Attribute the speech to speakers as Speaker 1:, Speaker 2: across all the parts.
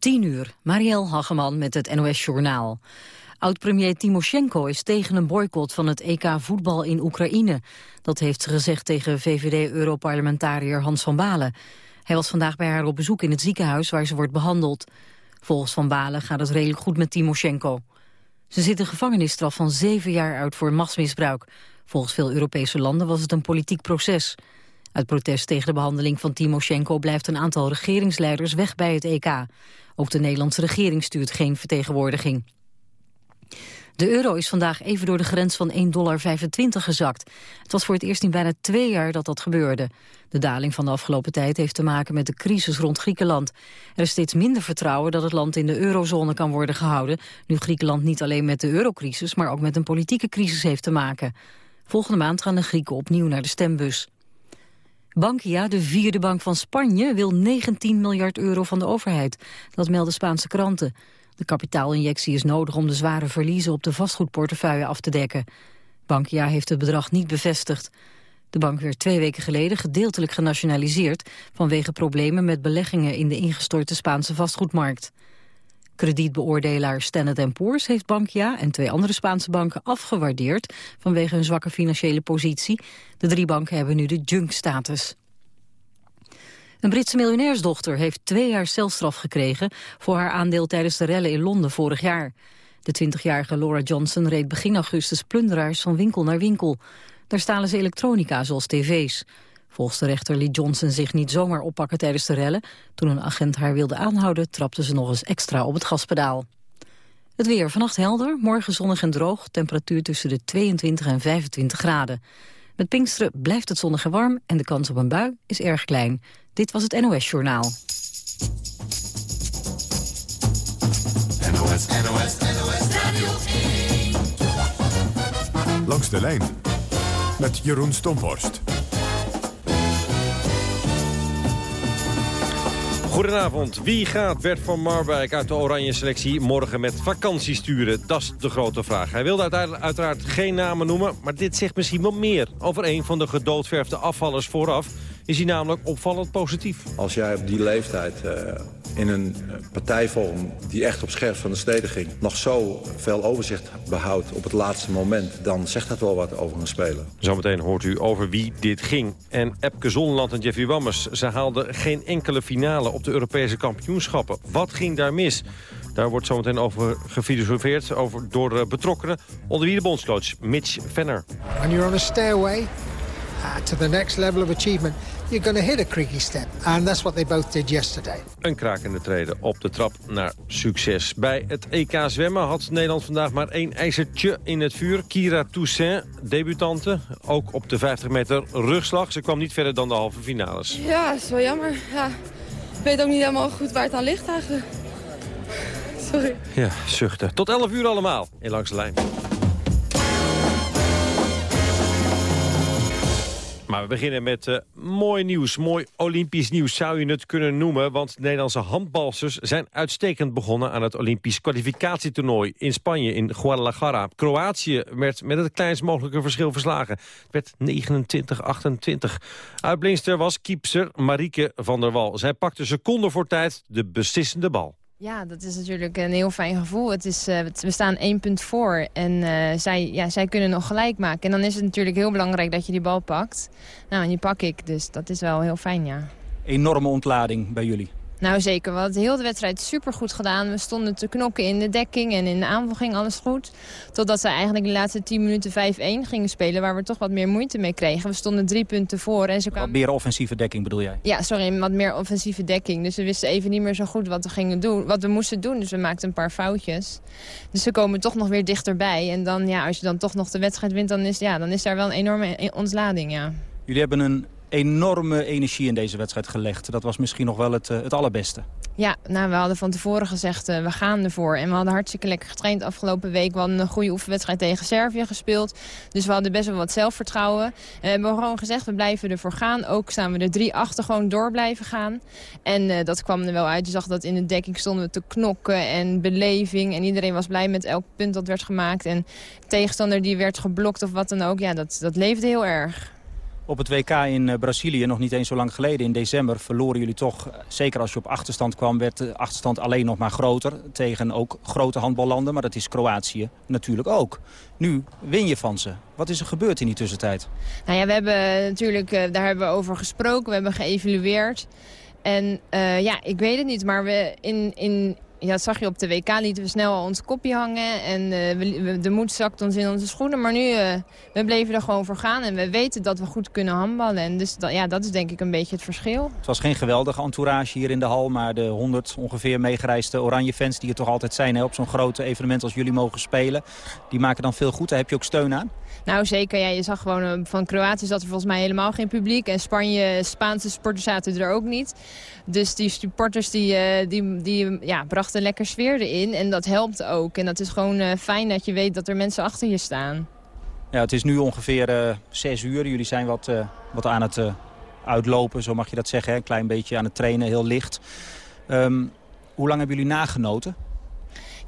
Speaker 1: 10 uur, Marielle Hageman met het NOS Journaal. Oud-premier Timoshenko is tegen een boycott van het EK voetbal in Oekraïne. Dat heeft ze gezegd tegen VVD-europarlementariër Hans van Balen. Hij was vandaag bij haar op bezoek in het ziekenhuis waar ze wordt behandeld. Volgens Van Balen gaat het redelijk goed met Timoshenko. Ze zit een gevangenisstraf van zeven jaar uit voor machtsmisbruik. Volgens veel Europese landen was het een politiek proces. Uit protest tegen de behandeling van Timoshenko blijft een aantal regeringsleiders weg bij het EK. Ook de Nederlandse regering stuurt geen vertegenwoordiging. De euro is vandaag even door de grens van 1,25 dollar gezakt. Het was voor het eerst in bijna twee jaar dat dat gebeurde. De daling van de afgelopen tijd heeft te maken met de crisis rond Griekenland. Er is steeds minder vertrouwen dat het land in de eurozone kan worden gehouden... nu Griekenland niet alleen met de eurocrisis, maar ook met een politieke crisis heeft te maken. Volgende maand gaan de Grieken opnieuw naar de stembus. Bankia, de vierde bank van Spanje, wil 19 miljard euro van de overheid. Dat melden Spaanse kranten. De kapitaalinjectie is nodig om de zware verliezen op de vastgoedportefeuille af te dekken. Bankia heeft het bedrag niet bevestigd. De bank werd twee weken geleden gedeeltelijk genationaliseerd... vanwege problemen met beleggingen in de ingestorte Spaanse vastgoedmarkt. Kredietbeoordelaar Standard Poor's heeft Bankia en twee andere Spaanse banken afgewaardeerd vanwege hun zwakke financiële positie. De drie banken hebben nu de junk-status. Een Britse miljonairsdochter heeft twee jaar celstraf gekregen voor haar aandeel tijdens de rellen in Londen vorig jaar. De 20-jarige Laura Johnson reed begin augustus plunderaars van winkel naar winkel. Daar stalen ze elektronica zoals tv's. Volgens de rechter liet Johnson zich niet zomaar oppakken tijdens de rellen. Toen een agent haar wilde aanhouden, trapte ze nog eens extra op het gaspedaal. Het weer vannacht helder, morgen zonnig en droog. Temperatuur tussen de 22 en 25 graden. Met Pinksteren blijft het zonnig en warm en de kans op een bui is erg klein. Dit was het NOS Journaal.
Speaker 2: NOS, NOS, NOS Radio Langs de lijn met Jeroen Stomhorst.
Speaker 3: Goedenavond. Wie gaat Bert van Marwijk uit de oranje selectie morgen met vakantie sturen? Dat is de grote vraag. Hij wilde uiteraard geen namen noemen, maar dit zegt misschien wel meer... over een van de gedoodverfde afvallers vooraf is hij namelijk opvallend positief.
Speaker 4: Als jij op die leeftijd uh, in een eh, partijvorm die echt op scherp van de steden ging... nog zo veel overzicht behoudt op het laatste moment... dan zegt dat wel wat over een speler.
Speaker 3: Zometeen hoort u over wie dit ging. En Epke Zonderland en Jeffrey Wammers... ze haalden geen enkele finale op de Europese kampioenschappen. Wat ging daar mis? Daar wordt zometeen over gefilosofeerd over, door eh, betrokkenen. Onder wie de bondscoach Mitch Venner.
Speaker 5: When you're on a stairway uh, to the next level of achievement you're going to hit a creaky step. And that's what they both did yesterday.
Speaker 3: Een krakende treden op de trap naar succes. Bij het EK zwemmen had Nederland vandaag maar één ijzertje in het vuur. Kira Toussaint, debutante, ook op de 50 meter rugslag. Ze kwam niet verder dan de halve finales.
Speaker 6: Ja, dat is wel jammer. Ja. Ik weet ook niet helemaal goed waar het aan ligt eigenlijk. Sorry.
Speaker 3: Ja, zuchten. Tot 11 uur allemaal in Langs de Lijn. Maar we beginnen met uh, mooi nieuws, mooi Olympisch nieuws zou je het kunnen noemen. Want Nederlandse handbalsters zijn uitstekend begonnen aan het Olympisch kwalificatietoernooi in Spanje, in Guadalajara. Kroatië werd met het kleinst mogelijke verschil verslagen. Het werd 29-28. Uitblinster was kiepster Marieke van der Wal. Zij pakte seconden voor tijd de beslissende bal.
Speaker 7: Ja, dat is natuurlijk een heel fijn gevoel. Het is, uh, we staan één punt voor en uh, zij, ja, zij kunnen nog gelijk maken. En dan is het natuurlijk heel belangrijk dat je die bal pakt. Nou, en die pak ik, dus dat is wel heel fijn, ja.
Speaker 8: Enorme ontlading bij jullie.
Speaker 7: Nou zeker, we hadden heel de wedstrijd super goed gedaan. We stonden te knokken in de dekking en in de aanval ging alles goed. Totdat ze eigenlijk de laatste 10 minuten 5-1 gingen spelen... waar we toch wat meer moeite mee kregen. We stonden drie punten voor. En ze kwamen...
Speaker 8: Wat meer offensieve dekking bedoel jij?
Speaker 7: Ja, sorry, wat meer offensieve dekking. Dus we wisten even niet meer zo goed wat we, gingen doen, wat we moesten doen. Dus we maakten een paar foutjes. Dus ze komen toch nog weer dichterbij. En dan, ja, als je dan toch nog de wedstrijd wint, dan is, ja, dan is daar wel een enorme ontlading, ja.
Speaker 8: Jullie hebben een enorme energie in deze wedstrijd gelegd. Dat was misschien nog wel het, eh, het allerbeste.
Speaker 7: Ja, nou, we hadden van tevoren gezegd, uh, we gaan ervoor. En we hadden hartstikke lekker getraind afgelopen week. We hadden een goede oefenwedstrijd tegen Servië gespeeld. Dus we hadden best wel wat zelfvertrouwen. En we hebben gewoon gezegd, we blijven ervoor gaan. Ook staan we er drie achter gewoon door blijven gaan. En dat kwam er wel uit. Je zag dat in de dekking stonden we te knokken en beleving. En iedereen was blij met elk punt dat werd gemaakt. En tegenstander die werd geblokt of wat dan ook, ja, dat, dat leefde heel erg.
Speaker 8: Op het WK in eh, Brazilië, nog niet eens zo lang geleden, in december... verloren jullie toch, eh, zeker als je op achterstand kwam... werd de achterstand alleen nog maar groter tegen ook grote handballanden. Maar dat is Kroatië natuurlijk ook. Nu win je van ze. Wat is er gebeurd in die tussentijd?
Speaker 7: Nou ja, we hebben natuurlijk, eh, daar hebben we over gesproken. We hebben geëvalueerd. En ja, ik weet het niet, maar we in, in, ja, zag je op de WK, lieten we snel al ons kopje hangen. En we, de moed zakt ons in onze schoenen. Maar nu, uh, we bleven er gewoon voor gaan. En we weten dat we goed kunnen handballen. En dus dat, ja, dat is denk ik een beetje het verschil.
Speaker 8: Het was geen geweldige entourage hier in de hal. Maar de 100 ongeveer meegereisde oranje fans die er toch altijd zijn... Hè, op zo'n grote evenement als jullie mogen spelen. Die maken dan veel goed. Daar heb je ook steun aan?
Speaker 7: Nou zeker, ja, je zag gewoon eh, van Kroatië zat er volgens mij helemaal geen publiek. En Spanje, Spaanse sporters zaten er ook niet. Dus die supporters die, die, die ja, brachten lekker sfeer erin. En dat helpt ook. En dat is gewoon uh, fijn dat je weet dat er mensen achter je staan.
Speaker 8: Ja, het is nu ongeveer zes uur. Jullie zijn wat, wat aan het uitlopen, zo mag je dat zeggen. Hè? Een klein beetje aan het trainen, heel licht. Um, hoe lang hebben jullie nagenoten?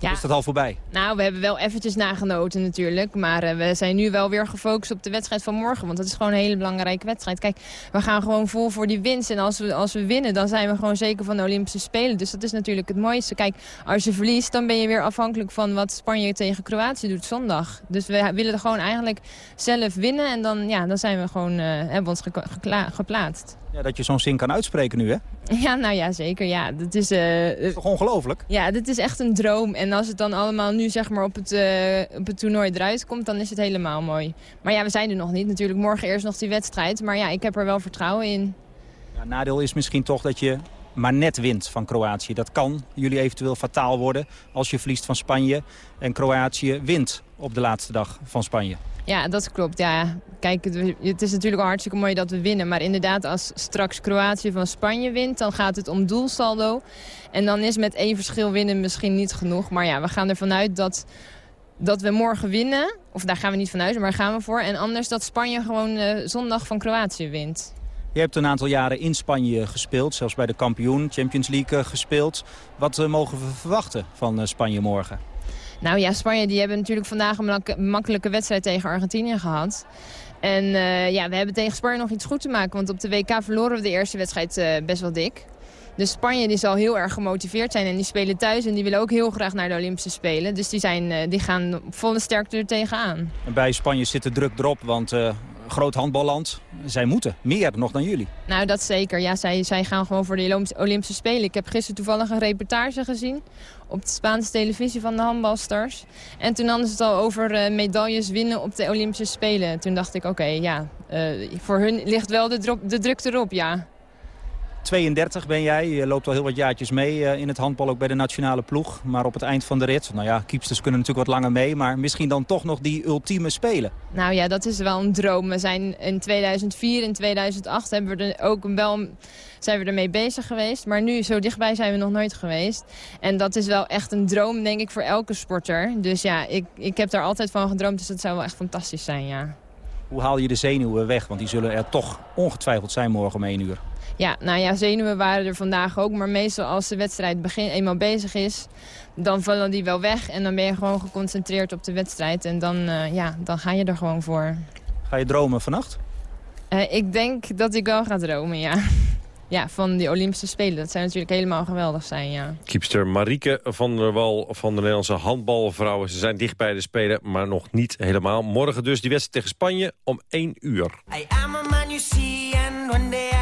Speaker 8: Ja. Is dat al voorbij?
Speaker 7: Nou, we hebben wel eventjes nagenoten natuurlijk. Maar uh, we zijn nu wel weer gefocust op de wedstrijd van morgen. Want dat is gewoon een hele belangrijke wedstrijd. Kijk, we gaan gewoon vol voor die winst. En als we, als we winnen, dan zijn we gewoon zeker van de Olympische Spelen. Dus dat is natuurlijk het mooiste. Kijk, als je verliest, dan ben je weer afhankelijk van wat Spanje tegen Kroatië doet zondag. Dus we willen gewoon eigenlijk zelf winnen. En dan, ja, dan zijn we gewoon, uh, hebben we ons geplaatst.
Speaker 8: Ja, dat je zo'n zin kan uitspreken nu, hè?
Speaker 7: Ja, nou ja, zeker. Ja, dat is, uh,
Speaker 8: dat is toch ongelooflijk?
Speaker 7: Ja, dit is echt een droom. En als het dan allemaal nu zeg maar, op, het, uh, op het toernooi eruit komt, dan is het helemaal mooi. Maar ja, we zijn er nog niet. Natuurlijk morgen eerst nog die wedstrijd. Maar ja, ik heb er wel vertrouwen in.
Speaker 8: Ja, nadeel is misschien toch dat je maar net wint van Kroatië. Dat kan jullie eventueel fataal worden als je verliest van Spanje... en Kroatië wint op de laatste dag van Spanje.
Speaker 7: Ja, dat klopt. Ja. Kijk, het is natuurlijk hartstikke mooi dat we winnen. Maar inderdaad, als straks Kroatië van Spanje wint... dan gaat het om doelsaldo. En dan is met één verschil winnen misschien niet genoeg. Maar ja, we gaan ervan uit dat, dat we morgen winnen. Of daar gaan we niet vanuit, maar daar gaan we voor. En anders dat Spanje gewoon uh, zondag van Kroatië wint.
Speaker 8: Je hebt een aantal jaren in Spanje gespeeld. Zelfs bij de kampioen Champions League eh, gespeeld. Wat uh, mogen we verwachten van Spanje morgen?
Speaker 7: Nou ja, Spanje die hebben natuurlijk vandaag een makkelijke wedstrijd tegen Argentinië gehad. En uh, ja, we hebben tegen Spanje nog iets goed te maken. Want op de WK verloren we de eerste wedstrijd uh, best wel dik. Dus Spanje die zal heel erg gemotiveerd zijn. En die spelen thuis en die willen ook heel graag naar de Olympische Spelen. Dus die, zijn, uh, die gaan volle sterkte er tegenaan.
Speaker 8: En bij Spanje zit de druk erop, want groot handballand. Zij moeten, meer nog dan jullie.
Speaker 7: Nou, dat zeker. Ja, zij, zij gaan gewoon voor de Olympische Spelen. Ik heb gisteren toevallig een reportage gezien op de Spaanse televisie van de handbalstars. En toen hadden ze het al over uh, medailles winnen op de Olympische Spelen. Toen dacht ik, oké, ja, uh, voor hun ligt wel de, druk, de druk erop, ja.
Speaker 8: 32 ben jij, je loopt al heel wat jaartjes mee uh, in het handbal, ook bij de nationale ploeg. Maar op het eind van de rit, nou ja, keepsters kunnen natuurlijk wat langer mee... maar misschien dan toch nog die ultieme spelen.
Speaker 7: Nou ja, dat is wel een droom. We zijn in 2004 en 2008 hebben we er ook wel zijn we ermee bezig geweest. Maar nu, zo dichtbij zijn we nog nooit geweest. En dat is wel echt een droom, denk ik, voor elke sporter. Dus ja, ik, ik heb daar altijd van gedroomd. Dus dat zou wel echt fantastisch zijn, ja.
Speaker 8: Hoe haal je de zenuwen weg? Want die zullen er toch ongetwijfeld zijn morgen om 1 uur.
Speaker 7: Ja, nou ja, zenuwen waren er vandaag ook. Maar meestal als de wedstrijd begin, eenmaal bezig is, dan vallen die wel weg. En dan ben je gewoon geconcentreerd op de wedstrijd. En dan, uh, ja, dan ga je er gewoon voor.
Speaker 8: Ga je dromen vannacht?
Speaker 7: Uh, ik denk dat ik wel ga dromen, ja ja, van die Olympische Spelen. Dat zou natuurlijk helemaal geweldig zijn, ja.
Speaker 3: Kiepster Marieke van der Wal van de Nederlandse handbalvrouwen. Ze zijn dicht bij de Spelen, maar nog niet helemaal. Morgen dus die wedstrijd tegen Spanje om 1 uur. I am a man you see and one day I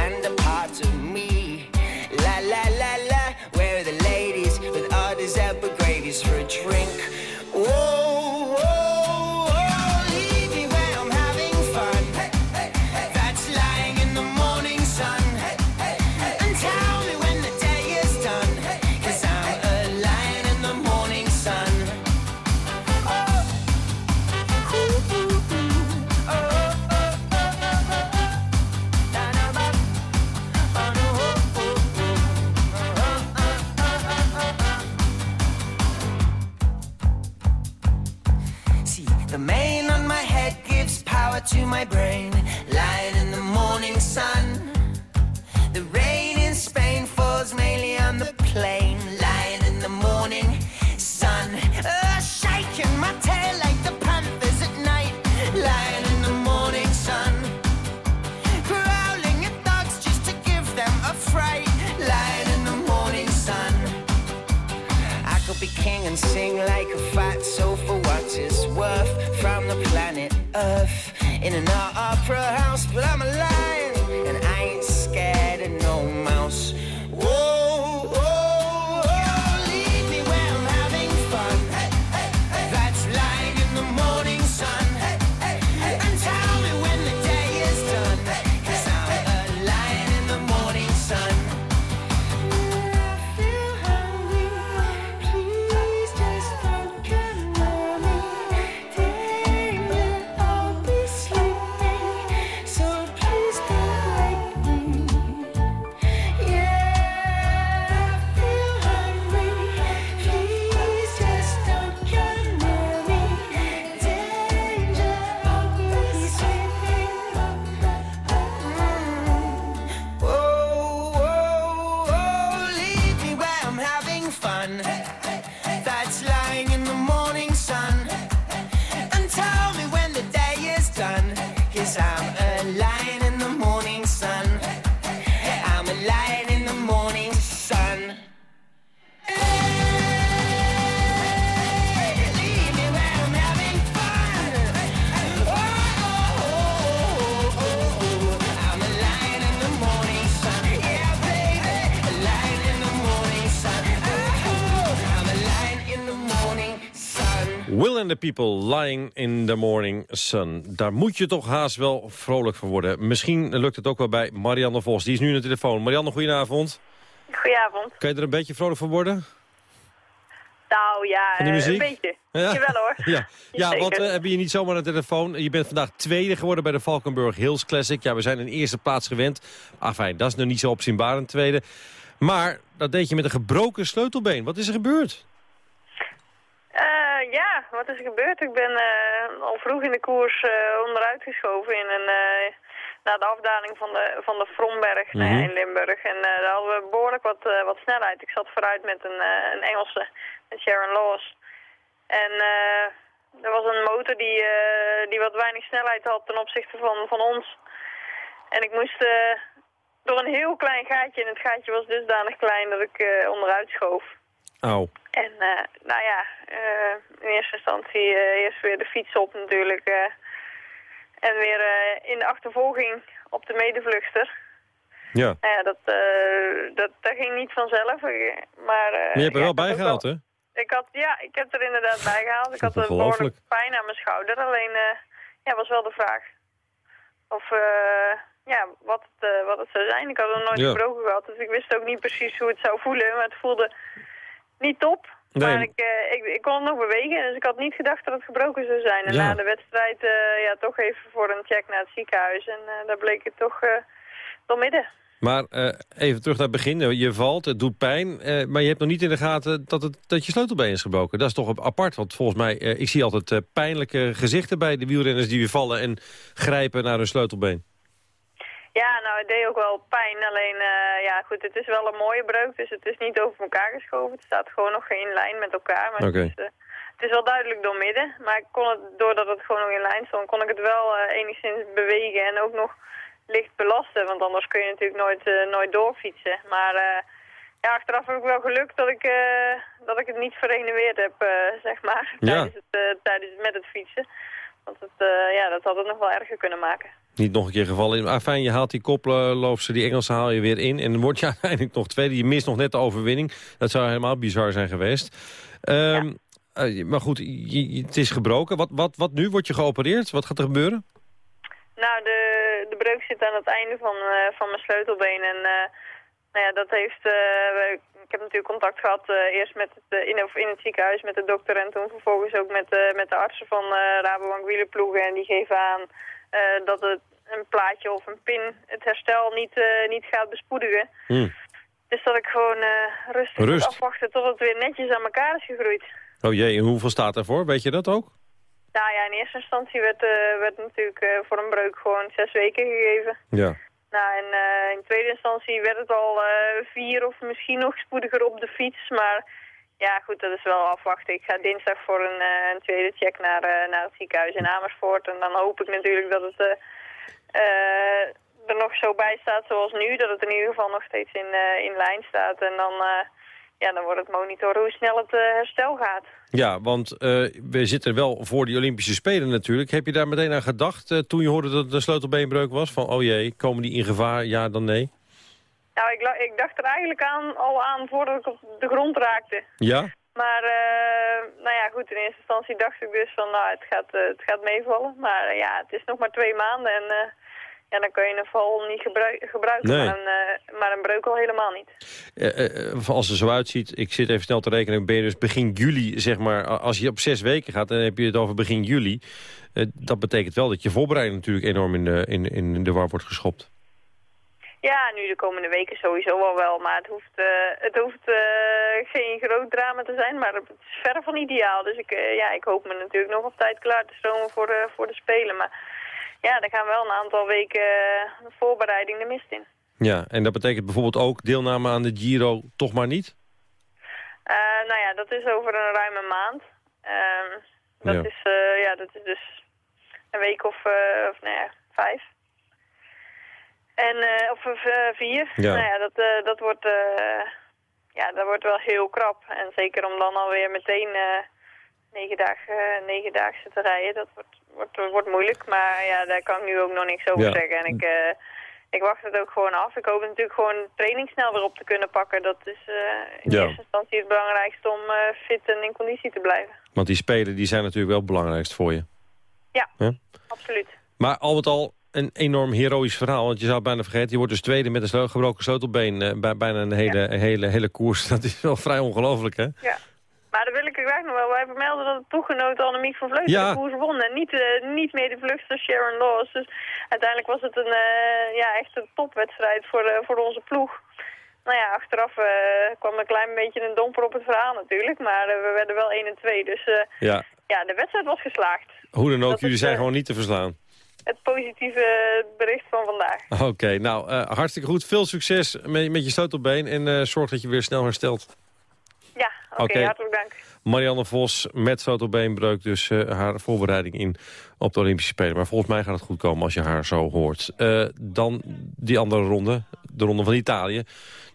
Speaker 9: in an opera house, but I'm a
Speaker 3: People, Lying in the Morning Sun. Daar moet je toch haast wel vrolijk van worden. Misschien lukt het ook wel bij Marianne Vos. Die is nu aan de telefoon. Marianne, goedenavond.
Speaker 10: Goedenavond.
Speaker 3: Kan je er een beetje vrolijk van worden?
Speaker 10: Nou ja, eh, een beetje.
Speaker 3: Ja?
Speaker 10: Jawel hoor.
Speaker 3: Ja, ja
Speaker 10: Zeker.
Speaker 3: want we hebben je niet zomaar de telefoon. Je bent vandaag tweede geworden bij de Valkenburg Hills Classic. Ja, we zijn in eerste plaats gewend. Afijn, dat is nog niet zo opzienbaar een tweede. Maar dat deed je met een gebroken sleutelbeen. Wat is er gebeurd?
Speaker 10: Ja, wat is er gebeurd? Ik ben eh, al vroeg in de koers eh, onderuit geschoven in een, eh, na de afdaling van de, van de Fromberg
Speaker 11: Mhm.
Speaker 10: in Limburg. En daar hadden we behoorlijk wat, wat snelheid. Ik zat vooruit met een, een Engelse, met Sharon Laws. En eh, er was een motor die, eh, die wat weinig snelheid had ten opzichte van, van ons. En ik moest door een heel klein gaatje, en het gaatje was dusdanig klein dat ik eh, onderuit schoof.
Speaker 3: Auw.
Speaker 10: En eh, nou ja, eh, in eerste instantie eh, eerst weer de fiets op natuurlijk. en weer in de achtervolging op de medevluchter.
Speaker 3: Ja.
Speaker 10: Nou ja, dat, eh, dat, dat ging niet vanzelf. Maar,
Speaker 3: Maar je hebt er wel
Speaker 10: ik had
Speaker 3: bij
Speaker 10: ook
Speaker 3: gehaald, hè?
Speaker 10: Ik had, ja, ik heb er inderdaad bij gehaald. Ik had een behoorlijk pijn aan mijn schouder. Alleen, ja, was wel de vraag of, eh, ja, wat het, wat het zou zijn. Ik had er nooit
Speaker 3: Ja.
Speaker 10: gebroken gehad, dus ik wist ook niet precies hoe het zou voelen. Maar het voelde niet top.
Speaker 3: Nee.
Speaker 10: Maar ik, eh, ik, ik kon nog bewegen, dus ik had niet gedacht dat het gebroken zou zijn. En
Speaker 3: Ja.
Speaker 10: na de wedstrijd, eh, ja, toch even voor een check naar het ziekenhuis. En eh, daar bleek het toch door midden.
Speaker 3: Maar even terug naar het begin. Je valt, het doet pijn. maar je hebt nog niet in de gaten dat, het, dat je sleutelbeen is gebroken. Dat is toch apart. Want volgens mij, ik zie altijd pijnlijke gezichten bij de wielrenners die weer vallen en grijpen naar hun sleutelbeen.
Speaker 10: Ja, nou, het deed ook wel pijn. Alleen, eh, ja, goed, het is wel een mooie breuk, dus het is niet over elkaar geschoven. Het staat gewoon nog in lijn met elkaar. Maar het, is, eh, het is wel duidelijk door midden. Maar ik kon het, doordat het gewoon nog in lijn stond, kon ik het wel eh, enigszins bewegen en ook nog licht belasten. Want anders kun je natuurlijk nooit, nooit doorfietsen. Maar ja, achteraf heb ik wel geluk dat ik, eh, dat ik het niet vereniveerd heb, zeg maar,
Speaker 3: Ja.
Speaker 10: tijdens, het, tijdens met het fietsen. Want het, eh, ja, dat had het nog wel erger kunnen maken.
Speaker 3: Niet nog een keer gevallen. Ah, fijn, je haalt die koploopse, die Engelsen haal je weer in. En dan word je uiteindelijk nog tweede. Je mist nog net de overwinning. Dat zou helemaal bizar zijn geweest. Ehm, eh, maar goed, je- het is gebroken. Wat, wat, wat nu? Word je geopereerd? Wat gaat er gebeuren?
Speaker 10: Nou, de, de breuk zit aan het einde van, eh, van mijn sleutelbeen. En eh, nou ja, dat heeft... ik heb natuurlijk contact gehad eh, eerst met het, in, of in het ziekenhuis met de dokter... en toen vervolgens ook met, met de artsen van Rabobank Wielerploegen. En die geven aan dat het een plaatje of een pin het herstel niet, eh, niet gaat bespoedigen. Dus dat ik gewoon eh, rustig moet
Speaker 3: Rust.
Speaker 10: afwachten tot het weer netjes aan elkaar is gegroeid.
Speaker 3: Oh jee, en hoeveel staat ervoor? Weet je dat ook?
Speaker 10: Nou ja, in eerste instantie werd, werd natuurlijk voor een breuk gewoon zes weken gegeven.
Speaker 3: Ja.
Speaker 10: Nou, en uh, in tweede instantie werd het al vier of misschien nog spoediger op de fiets. Maar ja, goed, dat is wel afwachten. Ik ga dinsdag voor een, een tweede check naar, naar het ziekenhuis in Amersfoort. En dan hoop ik natuurlijk dat het er nog zo bij staat zoals nu. Dat het in ieder geval nog steeds in, in lijn staat. En dan ja, dan wordt het monitoren hoe snel het herstel gaat.
Speaker 3: Ja, want we zitten wel voor die Olympische Spelen natuurlijk. Heb je daar meteen aan gedacht toen je hoorde dat het een sleutelbeenbreuk was? Van, oh jee, komen die in gevaar? Ja, dan nee?
Speaker 10: Nou, ik, ik dacht er eigenlijk aan, al aan voordat ik op de grond raakte.
Speaker 3: Ja?
Speaker 10: Maar, nou ja, goed, in eerste instantie dacht ik dus van, nou, het gaat, het gaat meevallen. Maar ja, het is nog maar twee maanden en ja, dan kun je een val niet gebruiken, maar, een, maar een breuk al helemaal niet.
Speaker 3: Als het zo uitziet, ik zit even snel te rekenen, ben je dus begin juli, zeg maar, als je op zes weken gaat, dan heb je het over begin juli. dat betekent wel dat je voorbereiding natuurlijk enorm in de, in, in de war wordt geschopt.
Speaker 10: Ja, nu de komende weken sowieso wel wel, maar het hoeft, het hoeft geen groot drama te zijn, maar het is verre van ideaal. Dus ik, ja, ik hoop me natuurlijk nog op tijd klaar te stromen voor de, voor de Spelen, maar ja, daar gaan wel een aantal weken uh, voorbereiding de mist in.
Speaker 3: Ja, en dat betekent bijvoorbeeld ook deelname aan de Giro toch maar niet?
Speaker 10: Uh, nou ja, dat is over een ruime maand. Uh, dat, ja. Is, uh, ja, dat is dus een week of, of nou ja, vijf. En, of vier.
Speaker 3: Ja.
Speaker 10: Nou ja, dat, dat, wordt, ja, dat wordt wel heel krap. En zeker om dan alweer meteen negen dagen, negen dagen te rijden, dat wordt, wordt, wordt moeilijk. Maar ja, daar kan ik nu ook nog niks over zeggen. En ik, uh, ik wacht het ook gewoon af. Ik hoop natuurlijk gewoon training snel weer op te kunnen pakken. Dat is uh, in
Speaker 3: ja.
Speaker 10: eerste instantie het belangrijkste om uh, fit en in conditie te blijven.
Speaker 3: Want die spelen die zijn natuurlijk wel het belangrijkst voor je.
Speaker 10: Ja, ja? absoluut.
Speaker 3: Maar al met al een enorm heroïsch verhaal. Want je zou het bijna vergeten, je wordt dus tweede met een gebroken sleutelbeen. bij bijna een hele, ja. hele, hele koers. Dat is wel vrij ongelooflijk, hè?
Speaker 10: Ja. Maar dan wil ik er graag nog wel bij vermelden dat het toegenoten Annemiek van Vleuten
Speaker 3: ja.
Speaker 10: de koers won. En niet, uh, niet meer de Sharon Laws. Dus uiteindelijk was het een, uh, ja, echt een topwedstrijd voor, uh, voor onze ploeg. Nou ja, achteraf kwam een klein beetje een domper op het verhaal natuurlijk. Maar we werden wel 1 en 2. Dus
Speaker 3: ja.
Speaker 10: ja, de wedstrijd was geslaagd.
Speaker 3: Hoe dan ook, dat jullie zijn gewoon niet te verslaan.
Speaker 10: Het positieve bericht van vandaag.
Speaker 3: Oké, okay, nou hartstikke goed. Veel succes met, met je sleutelbeen. En zorg dat je weer snel herstelt.
Speaker 10: Ja, oké, okay, okay. hartelijk dank.
Speaker 3: Marianne Vos met sleutelbeenbreuk dus uh, haar voorbereiding in op de Olympische Spelen. Maar volgens mij gaat het goed komen als je haar zo hoort. Dan die andere ronde, de ronde van Italië.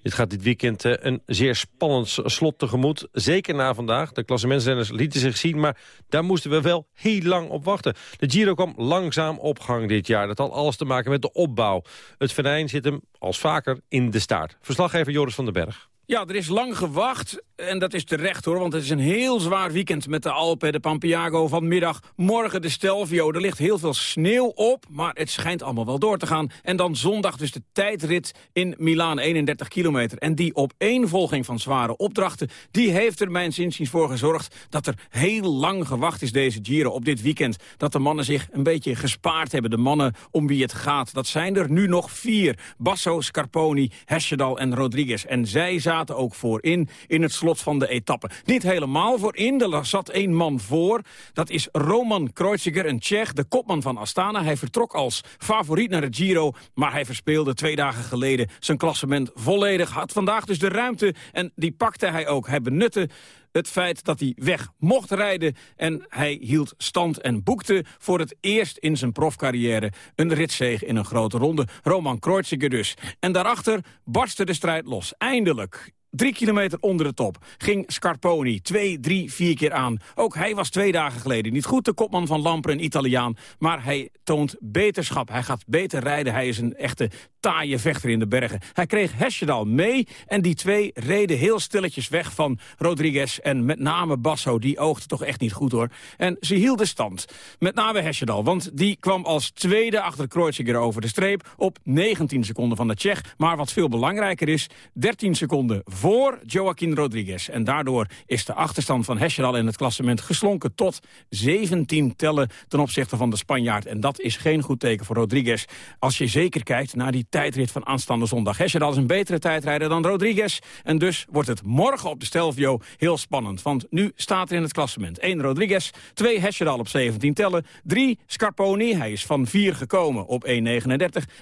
Speaker 3: Dit gaat dit weekend uh, een zeer spannend slot tegemoet. Zeker na vandaag. De klassementsrenners lieten zich zien, maar daar moesten we wel heel lang op wachten. De Giro kwam langzaam op gang dit jaar. Dat had alles te maken met de opbouw. Het venijn zit hem, als vaker, in de staart. Verslaggever Joris van den Berg.
Speaker 11: Ja, er is lang gewacht en dat is terecht hoor, want het is een heel zwaar weekend met de Alpen, de Pampiago vanmiddag. Morgen de Stelvio, er ligt heel veel sneeuw op, maar het schijnt allemaal wel door te gaan. En dan zondag dus de tijdrit in Milaan, 31 kilometer. En die opeenvolging van zware opdrachten, die heeft er mijn zinziens voor gezorgd dat er heel lang gewacht is deze Giro op dit weekend. Dat de mannen zich een beetje gespaard hebben, de mannen om wie het gaat. Dat zijn er nu nog vier, Basso, Scarponi, Hesjedal en Rodriguez. En zij zaten ook voorin in het slot van de etappe. Niet helemaal voorin, er zat één man voor. Dat is Roman Kreuziger, een Tsjech, de kopman van Astana. Hij vertrok als favoriet naar de Giro, maar hij verspeelde twee dagen geleden zijn klassement volledig. Had vandaag dus de ruimte en die pakte hij ook. Hij benutte het feit dat hij weg mocht rijden. En hij hield stand en boekte voor het eerst in zijn profcarrière... een ritzege in een grote ronde. Roman Kreuziger dus. En daarachter barstte de strijd los. Eindelijk. Drie kilometer onder de top ging Scarponi twee, drie, vier keer aan. Ook hij was twee dagen geleden niet goed, de kopman van Lamper, een Italiaan. Maar hij toont beterschap. Hij gaat beter rijden. Hij is een echte taaie vechter in de bergen. Hij kreeg Hesjedal mee en die twee reden heel stilletjes weg van Rodriguez. En met name Basso, die oogde toch echt niet goed hoor. En ze hielden stand. Met name Hesjedal, want die kwam als tweede achter Kreuziger over de streep... op 19 seconden van de Tsjech. Maar wat veel belangrijker is, 13 seconden voor voor Joaquin Rodriguez. En daardoor is de achterstand van Hesjedal in het klassement geslonken tot 17 tellen ten opzichte van de Spanjaard. En dat is geen goed teken voor Rodriguez. Als je zeker kijkt naar die tijdrit van aanstaande zondag. Hesjedal is een betere tijdrijder dan Rodriguez. En dus wordt het morgen op de Stelvio heel spannend. Want nu staat er in het klassement 1 Rodriguez, 2 Hesjedal op 17 tellen, 3 Scarponi, hij is van 4 gekomen op 1,39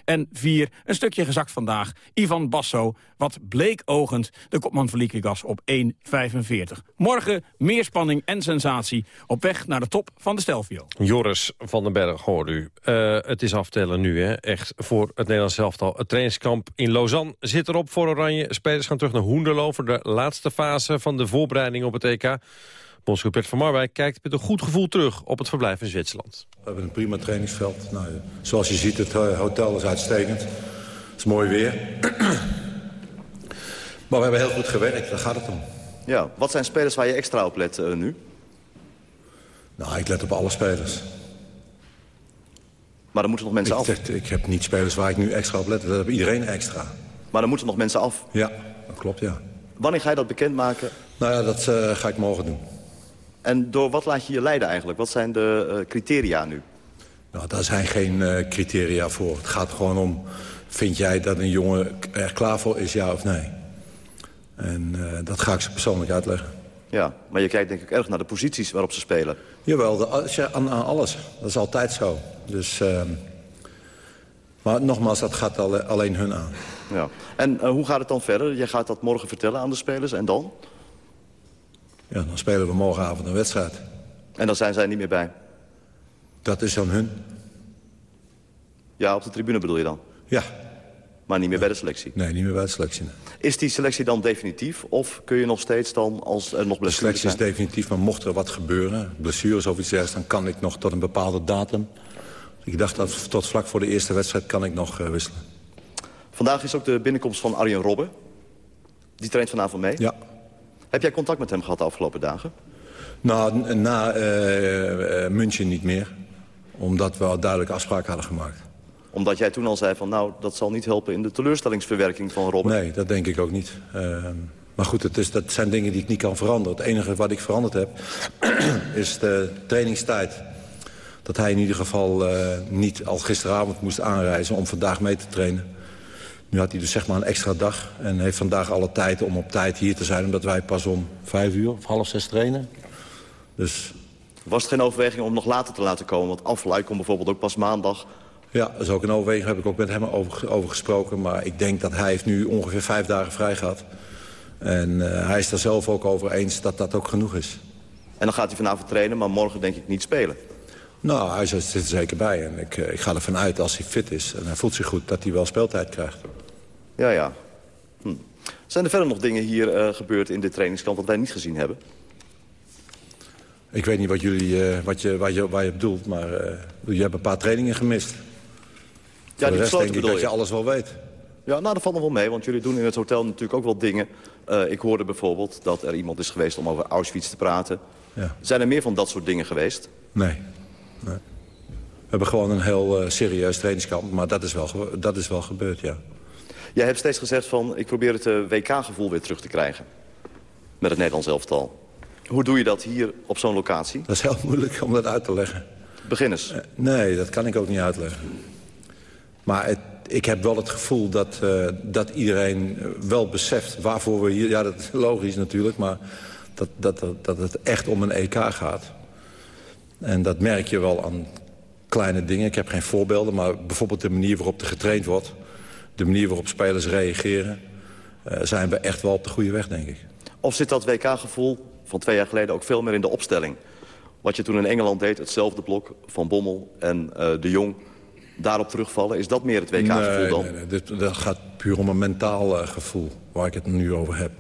Speaker 11: en 4 een stukje gezakt vandaag, Ivan Basso, wat bleek ogend de kopman van Liquigas op 1,45. Morgen meer spanning en sensatie op weg naar de top van de Stelvio.
Speaker 3: Joris van den Berg hoort u. Uh, het is aftellen nu, hè? echt voor het Nederlands elftal. Het trainingskamp in Lausanne zit erop voor Oranje. Spelers gaan terug naar Hoenderlo voor de laatste fase van de voorbereiding op het EK. Bondscoach Bert van Marwijk kijkt met een goed gevoel terug op het verblijf in Zwitserland.
Speaker 4: We hebben een prima trainingsveld. Nou, zoals je ziet, het hotel is uitstekend. Het is mooi weer. Maar we hebben heel goed gewerkt, daar gaat het om.
Speaker 12: Ja, wat zijn spelers waar je extra op let uh, nu?
Speaker 4: Nou, ik let op alle spelers.
Speaker 12: Maar er moeten nog mensen
Speaker 4: ik,
Speaker 12: af.
Speaker 4: Ik, ik heb niet spelers waar ik nu extra op let. Dat heb iedereen extra.
Speaker 12: Maar er moeten nog mensen af?
Speaker 4: Ja, dat klopt, ja.
Speaker 12: Wanneer ga je dat bekendmaken?
Speaker 4: Nou ja, dat uh, ga ik morgen doen.
Speaker 12: En door wat laat je je leiden eigenlijk? Wat zijn de uh, criteria nu?
Speaker 4: Nou, daar zijn geen uh, criteria voor. Het gaat gewoon om, vind jij dat een jongen er klaar voor is, ja of nee? En dat ga ik ze persoonlijk uitleggen.
Speaker 12: Ja, maar je kijkt denk ik erg naar de posities waarop ze spelen.
Speaker 4: Jawel, de, aan, aan alles. Dat is altijd zo. Dus, uh, maar nogmaals, dat gaat alle, alleen hun aan.
Speaker 12: Ja. En uh, hoe gaat het dan verder? Je gaat dat morgen vertellen aan de spelers en dan?
Speaker 4: Ja, dan spelen we morgenavond een wedstrijd.
Speaker 12: En dan zijn zij niet meer bij?
Speaker 4: Dat is aan hun.
Speaker 12: Ja, op de tribune bedoel je dan?
Speaker 4: Ja.
Speaker 12: Maar niet meer bij de selectie?
Speaker 4: Nee, niet meer bij de selectie. Nee.
Speaker 12: Is die selectie dan definitief? Of kun je nog steeds dan, als er nog blessures
Speaker 4: De selectie is definitief, maar mocht er wat gebeuren... blessures of iets dergelijks, dan kan ik nog tot een bepaalde datum... Ik dacht dat tot vlak voor de eerste wedstrijd kan ik nog uh, wisselen.
Speaker 12: Vandaag is ook de binnenkomst van Arjen Robben. Die traint vanavond mee?
Speaker 4: Ja.
Speaker 12: Heb jij contact met hem gehad de afgelopen dagen?
Speaker 4: Nou, na uh, München niet meer. Omdat we al duidelijk afspraken hadden gemaakt.
Speaker 12: Omdat jij toen al zei van nou, dat zal niet helpen in de teleurstellingsverwerking van Robben?
Speaker 4: Nee, dat denk ik ook niet. Uh, maar goed, het is, dat zijn dingen die ik niet kan veranderen. Het enige wat ik veranderd heb, is de trainingstijd. Dat hij in ieder geval uh, niet al gisteravond moest aanreizen om vandaag mee te trainen. Nu had hij dus zeg maar een extra dag en heeft vandaag alle tijd om op tijd hier te zijn... omdat wij pas om vijf uur of half zes trainen. Dus...
Speaker 12: Was het geen overweging om nog later te laten komen? Want afluik komt bijvoorbeeld ook pas maandag.
Speaker 4: Ja, dat is ook een overweging. Daar heb ik ook met hem over, over gesproken. Maar ik denk dat hij heeft nu ongeveer vijf dagen vrij gehad. En uh, hij is er zelf ook over eens dat dat ook genoeg is.
Speaker 12: En dan gaat hij vanavond trainen, maar morgen denk ik niet spelen.
Speaker 4: Nou, hij zit er zeker bij. En ik, ik ga ervan uit, als hij fit is en hij voelt zich goed... dat hij wel speeltijd krijgt.
Speaker 12: Ja, ja. Hm. Zijn er verder nog dingen hier uh, gebeurd in dit trainingskamp... wat wij niet gezien hebben?
Speaker 4: Ik weet niet wat jullie, uh, wat je, waar, je, waar je bedoelt, maar je hebt een paar trainingen gemist.
Speaker 12: Ja, die
Speaker 4: ik
Speaker 12: bedoel
Speaker 4: dat je alles wel weet.
Speaker 12: Ja, nou, dat valt nog wel mee, want jullie doen in het hotel natuurlijk ook wel dingen. Uh, ik hoorde bijvoorbeeld dat er iemand is geweest om over Auschwitz te praten.
Speaker 4: Ja.
Speaker 12: Zijn er meer van dat soort dingen geweest?
Speaker 4: Nee. nee. We hebben gewoon een heel uh, serieus trainingskamp, maar dat is, wel, dat is wel gebeurd, ja.
Speaker 12: Jij hebt steeds gezegd van, ik probeer het uh, WK-gevoel weer terug te krijgen. Met het Nederlands elftal. Hoe doe je dat hier op zo'n locatie?
Speaker 4: Dat is heel moeilijk om dat uit te leggen.
Speaker 12: Begin eens.
Speaker 4: Uh, nee, dat kan ik ook niet uitleggen. Maar ik heb wel het gevoel dat, uh, dat iedereen wel beseft waarvoor we hier... Ja, dat is logisch natuurlijk, maar dat, dat, dat, dat het echt om een EK gaat. En dat merk je wel aan kleine dingen. Ik heb geen voorbeelden, maar bijvoorbeeld de manier waarop er getraind wordt... de manier waarop spelers reageren... Uh, zijn we echt wel op de goede weg, denk ik.
Speaker 12: Of zit dat WK-gevoel van twee jaar geleden ook veel meer in de opstelling? Wat je toen in Engeland deed, hetzelfde blok van Bommel en De Jong... daarop terugvallen, is dat meer het WK-gevoel
Speaker 4: nee,
Speaker 12: dan?
Speaker 4: Nee, nee. Dit, dat gaat puur om een mentaal uh, gevoel, waar ik het nu over heb.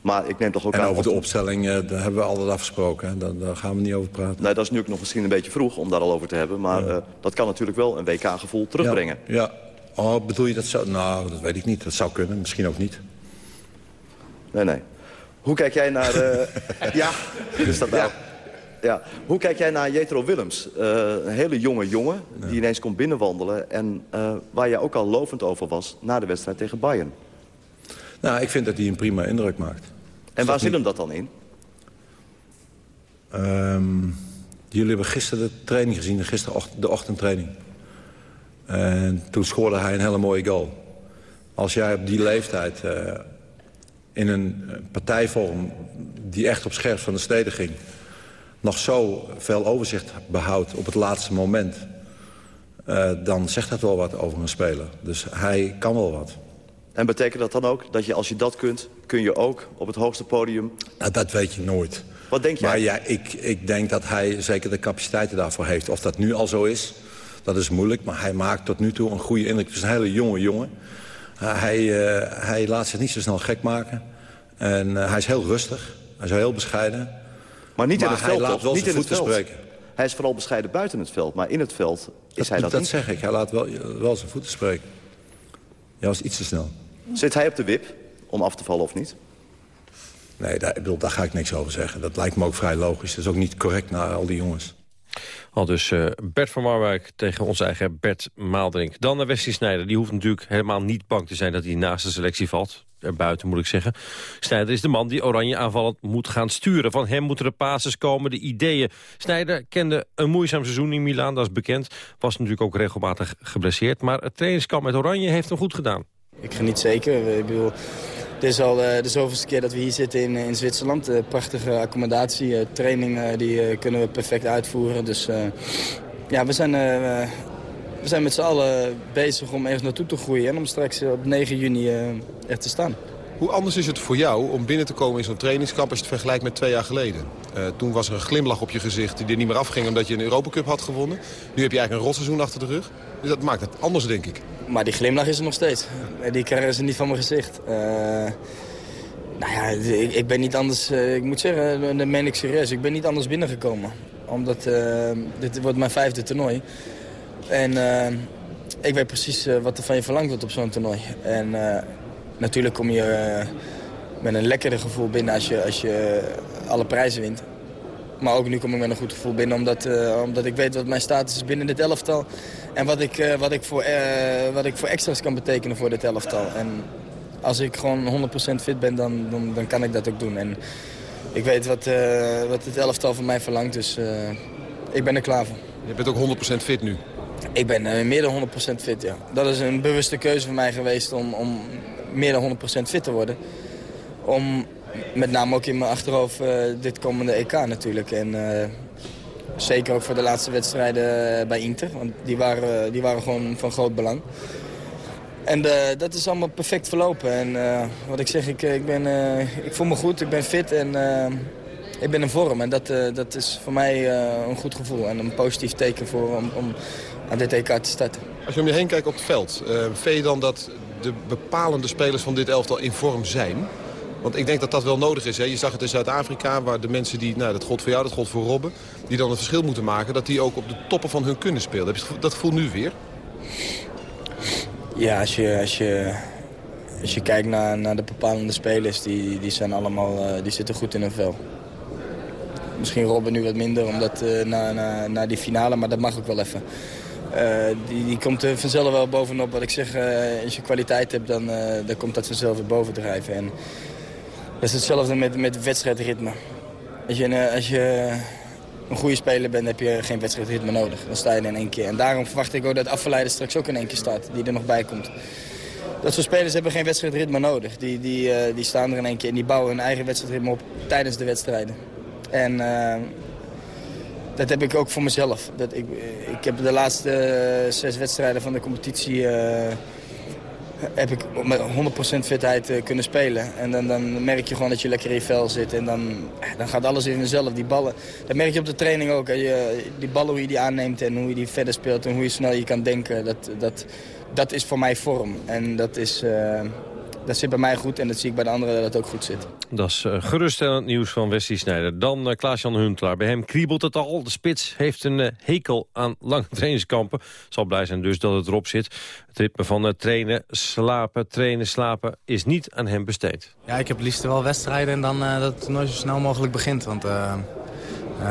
Speaker 12: Maar ik neem toch ook
Speaker 4: en
Speaker 12: aan...
Speaker 4: over de opstelling, uh, daar hebben we altijd afgesproken. Hè? Daar, daar, gaan we niet over praten.
Speaker 12: Nee, dat is nu ook nog misschien een beetje vroeg om daar al over te hebben. Maar ja. uh, dat kan natuurlijk wel een WK-gevoel terugbrengen.
Speaker 4: Ja, ja. Oh, bedoel je dat zo? Nou, dat weet ik niet. Dat zou kunnen, misschien ook niet.
Speaker 12: Nee, nee. Hoe kijk jij naar... Ja, dus dat nou... Ja. Hoe kijk jij naar Jetro Willems? Uh, een hele jonge jongen die ja. ineens komt binnenwandelen... en uh, waar jij ook al lovend over was na de wedstrijd tegen Bayern.
Speaker 4: Nou, ik vind dat hij een prima indruk maakt.
Speaker 12: En waar zit hem dat dan in?
Speaker 4: Um, jullie hebben gisteren de training gezien, gisteren de ochtendtraining. En toen scoorde hij een hele mooie goal. Als jij op die leeftijd uh, in een partijvorm die echt op scherp van de steden ging... nog zo veel overzicht behoudt op het laatste moment... Uh, dan zegt dat wel wat over een speler. Dus hij kan wel wat.
Speaker 12: En betekent dat dan ook dat je als je dat kunt... kun je ook op het hoogste podium...
Speaker 4: Nou, dat weet je nooit.
Speaker 12: Wat denk jij?
Speaker 4: Maar ja, ik, ik denk dat hij zeker de capaciteiten daarvoor heeft. Of dat nu al zo is, dat is moeilijk. Maar hij maakt tot nu toe een goede indruk. Het is een hele jonge jongen. Uh, hij, uh, hij laat zich niet zo snel gek maken. En hij is heel rustig. Hij is heel bescheiden.
Speaker 12: Maar niet
Speaker 4: maar
Speaker 12: in het veld,
Speaker 4: hij laat wel
Speaker 12: niet
Speaker 4: zijn
Speaker 12: in het
Speaker 4: voeten
Speaker 12: veld.
Speaker 4: spreken.
Speaker 12: Hij is vooral bescheiden buiten het veld. Maar in het veld is
Speaker 4: Dat,
Speaker 12: hij dat,
Speaker 4: dat
Speaker 12: niet.
Speaker 4: zeg ik. Hij laat wel, wel zijn voeten spreken. Jij was iets te snel.
Speaker 12: Zit hij op de wip om af te vallen of niet?
Speaker 4: Nee, daar, bedoel, daar ga ik niks over zeggen. Dat lijkt me ook vrij logisch. Dat is ook niet correct naar al die jongens.
Speaker 3: Al dus uh, Bert van Marwijk tegen onze eigen Bert Maaldrink. Dan naar Wesley Snijder. Die hoeft natuurlijk helemaal niet bang te zijn dat hij naast de selectie valt. Erbuiten moet ik zeggen. Snijder is de man die Oranje aanvallend moet gaan sturen. Van hem moeten de passes komen, de ideeën. Snijder kende een moeizaam seizoen in Milaan, dat is bekend. Was natuurlijk ook regelmatig geblesseerd. Maar het trainingskamp met Oranje heeft hem goed gedaan.
Speaker 13: Ik geniet zeker. Ik bedoel, dit is al uh, de zoveelste keer dat we hier zitten in, in Zwitserland. Uh, prachtige accommodatie, uh, training die kunnen we perfect uitvoeren. Dus ja, we zijn, we zijn met z'n allen bezig om ergens naartoe te groeien. En om straks op 9 juni er te staan.
Speaker 14: Hoe anders is het voor jou om binnen te komen in zo'n trainingskamp... als je het vergelijkt met twee jaar geleden? toen was er een glimlach op je gezicht die er niet meer afging... omdat je een Europacup had gewonnen. Nu heb je eigenlijk een rotseizoen achter de rug. Dus dat maakt het anders, denk ik.
Speaker 13: Maar die glimlach is er nog steeds. Die krijgen ze niet van mijn gezicht. Uh, nou ja, ik, ik, ben niet anders... Uh, ik moet zeggen, dat meen ik serieus. Ik ben niet anders binnengekomen. Omdat dit wordt mijn vijfde toernooi. En ik weet precies wat er van je verlangd wordt op zo'n toernooi. En natuurlijk kom je met een lekkerder gevoel binnen als je, als je alle prijzen wint. Maar ook nu kom ik met een goed gevoel binnen, omdat, omdat ik weet wat mijn status is binnen dit elftal. En wat ik, wat, ik voor, wat ik voor extra's kan betekenen voor dit elftal. En als ik gewoon 100% fit ben, dan, dan, dan kan ik dat ook doen. En ik weet wat, wat het elftal van mij verlangt, dus ik ben er klaar voor.
Speaker 14: Je bent ook 100% fit nu?
Speaker 13: Ik ben meer dan 100% fit, ja. Dat is een bewuste keuze van mij geweest om, om meer dan 100% fit te worden. Om met name ook in mijn achterhoofd uh, dit komende EK natuurlijk. En uh, zeker ook voor de laatste wedstrijden bij Inter. Want die waren, die waren gewoon van groot belang. En dat is allemaal perfect verlopen. En wat ik zeg, ik, ik, ben, ik voel me goed, ik ben fit en ik ben in vorm. En dat, dat is voor mij een goed gevoel en een positief teken voor, om, om aan dit EK te starten.
Speaker 14: Als je om je heen kijkt op het veld, vind je dan dat de bepalende spelers van dit elftal in vorm zijn? Want ik denk dat dat wel nodig is. Hè? Je zag het in Zuid-Afrika, waar de mensen die, nou dat gold voor jou, dat gold voor Robben... die dan het verschil moeten maken, dat die ook op de toppen van hun kunnen spelen. Heb je dat gevoel nu weer?
Speaker 13: Ja, als je, als je, als je kijkt naar, naar de bepalende spelers, die, die, zijn allemaal, uh, die zitten goed in hun vel. Misschien Robben nu wat minder, omdat uh, na, na, na die finale, maar dat mag ook wel even. Uh, die, die komt vanzelf wel bovenop. Wat ik zeg, als je kwaliteit hebt, dan, dan komt dat vanzelf weer bovendrijven. En, dat is hetzelfde met, met wedstrijdritme. Als je, als je een goede speler bent, heb je geen wedstrijdritme nodig. Dan sta je in één keer. En daarom verwacht ik ook dat afverleider straks ook in één keer staat, die er nog bij komt. Dat soort spelers hebben geen wedstrijdritme nodig. Die, die, die staan er in één keer en die bouwen hun eigen wedstrijdritme op tijdens de wedstrijden. En dat heb ik ook voor mezelf. Dat ik, ik heb de laatste uh, zes wedstrijden van de competitie heb ik met 100% fitheid kunnen spelen. En dan, dan merk je gewoon dat je lekker in je vel zit. En dan, dan gaat alles in jezelf. Die ballen, dat merk je op de training ook. Je, die ballen, hoe je die aanneemt en hoe je die verder speelt... en hoe je snel je kan denken, dat, dat, dat is voor mij vorm. En dat, is, dat zit bij mij goed en dat zie ik bij de anderen dat het ook goed zit.
Speaker 3: Dat is uh, geruststellend nieuws van Wesley Snijder. Dan uh, Klaas-Jan Huntelaar. Bij hem kriebelt het al. De spits heeft een uh, hekel aan lange trainingskampen. Zal blij zijn dus dat het erop zit. Het ritme van trainen, slapen, trainen, slapen is niet aan hem besteed.
Speaker 15: Ja, ik heb liefst wel wedstrijden en dan dat het nooit zo snel mogelijk begint. Want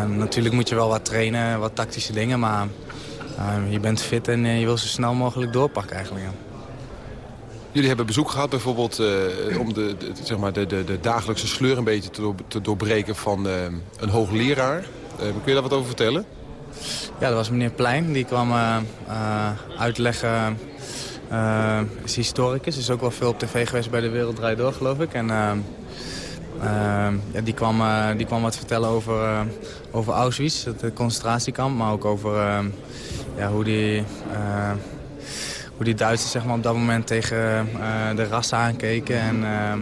Speaker 15: natuurlijk moet je wel wat trainen, wat tactische dingen. Maar je bent fit en je wil zo snel mogelijk doorpakken eigenlijk. Ja.
Speaker 14: Jullie hebben bezoek gehad bijvoorbeeld uh, om de, zeg maar de, de, de, dagelijkse sleur een beetje te, door, te doorbreken van uh, een hoogleraar. Uh, kun je daar wat over vertellen?
Speaker 15: Ja, dat was meneer Plein. Die kwam uitleggen, is historicus. Is ook wel veel op tv geweest bij de Wereld Draait Door, geloof ik. En ja, die, kwam, die kwam wat vertellen over, over Auschwitz, het concentratiekamp. Maar ook over ja, hoe die hoe die Duitsers zeg maar, op dat moment tegen uh, de rassen aankeken. En uh,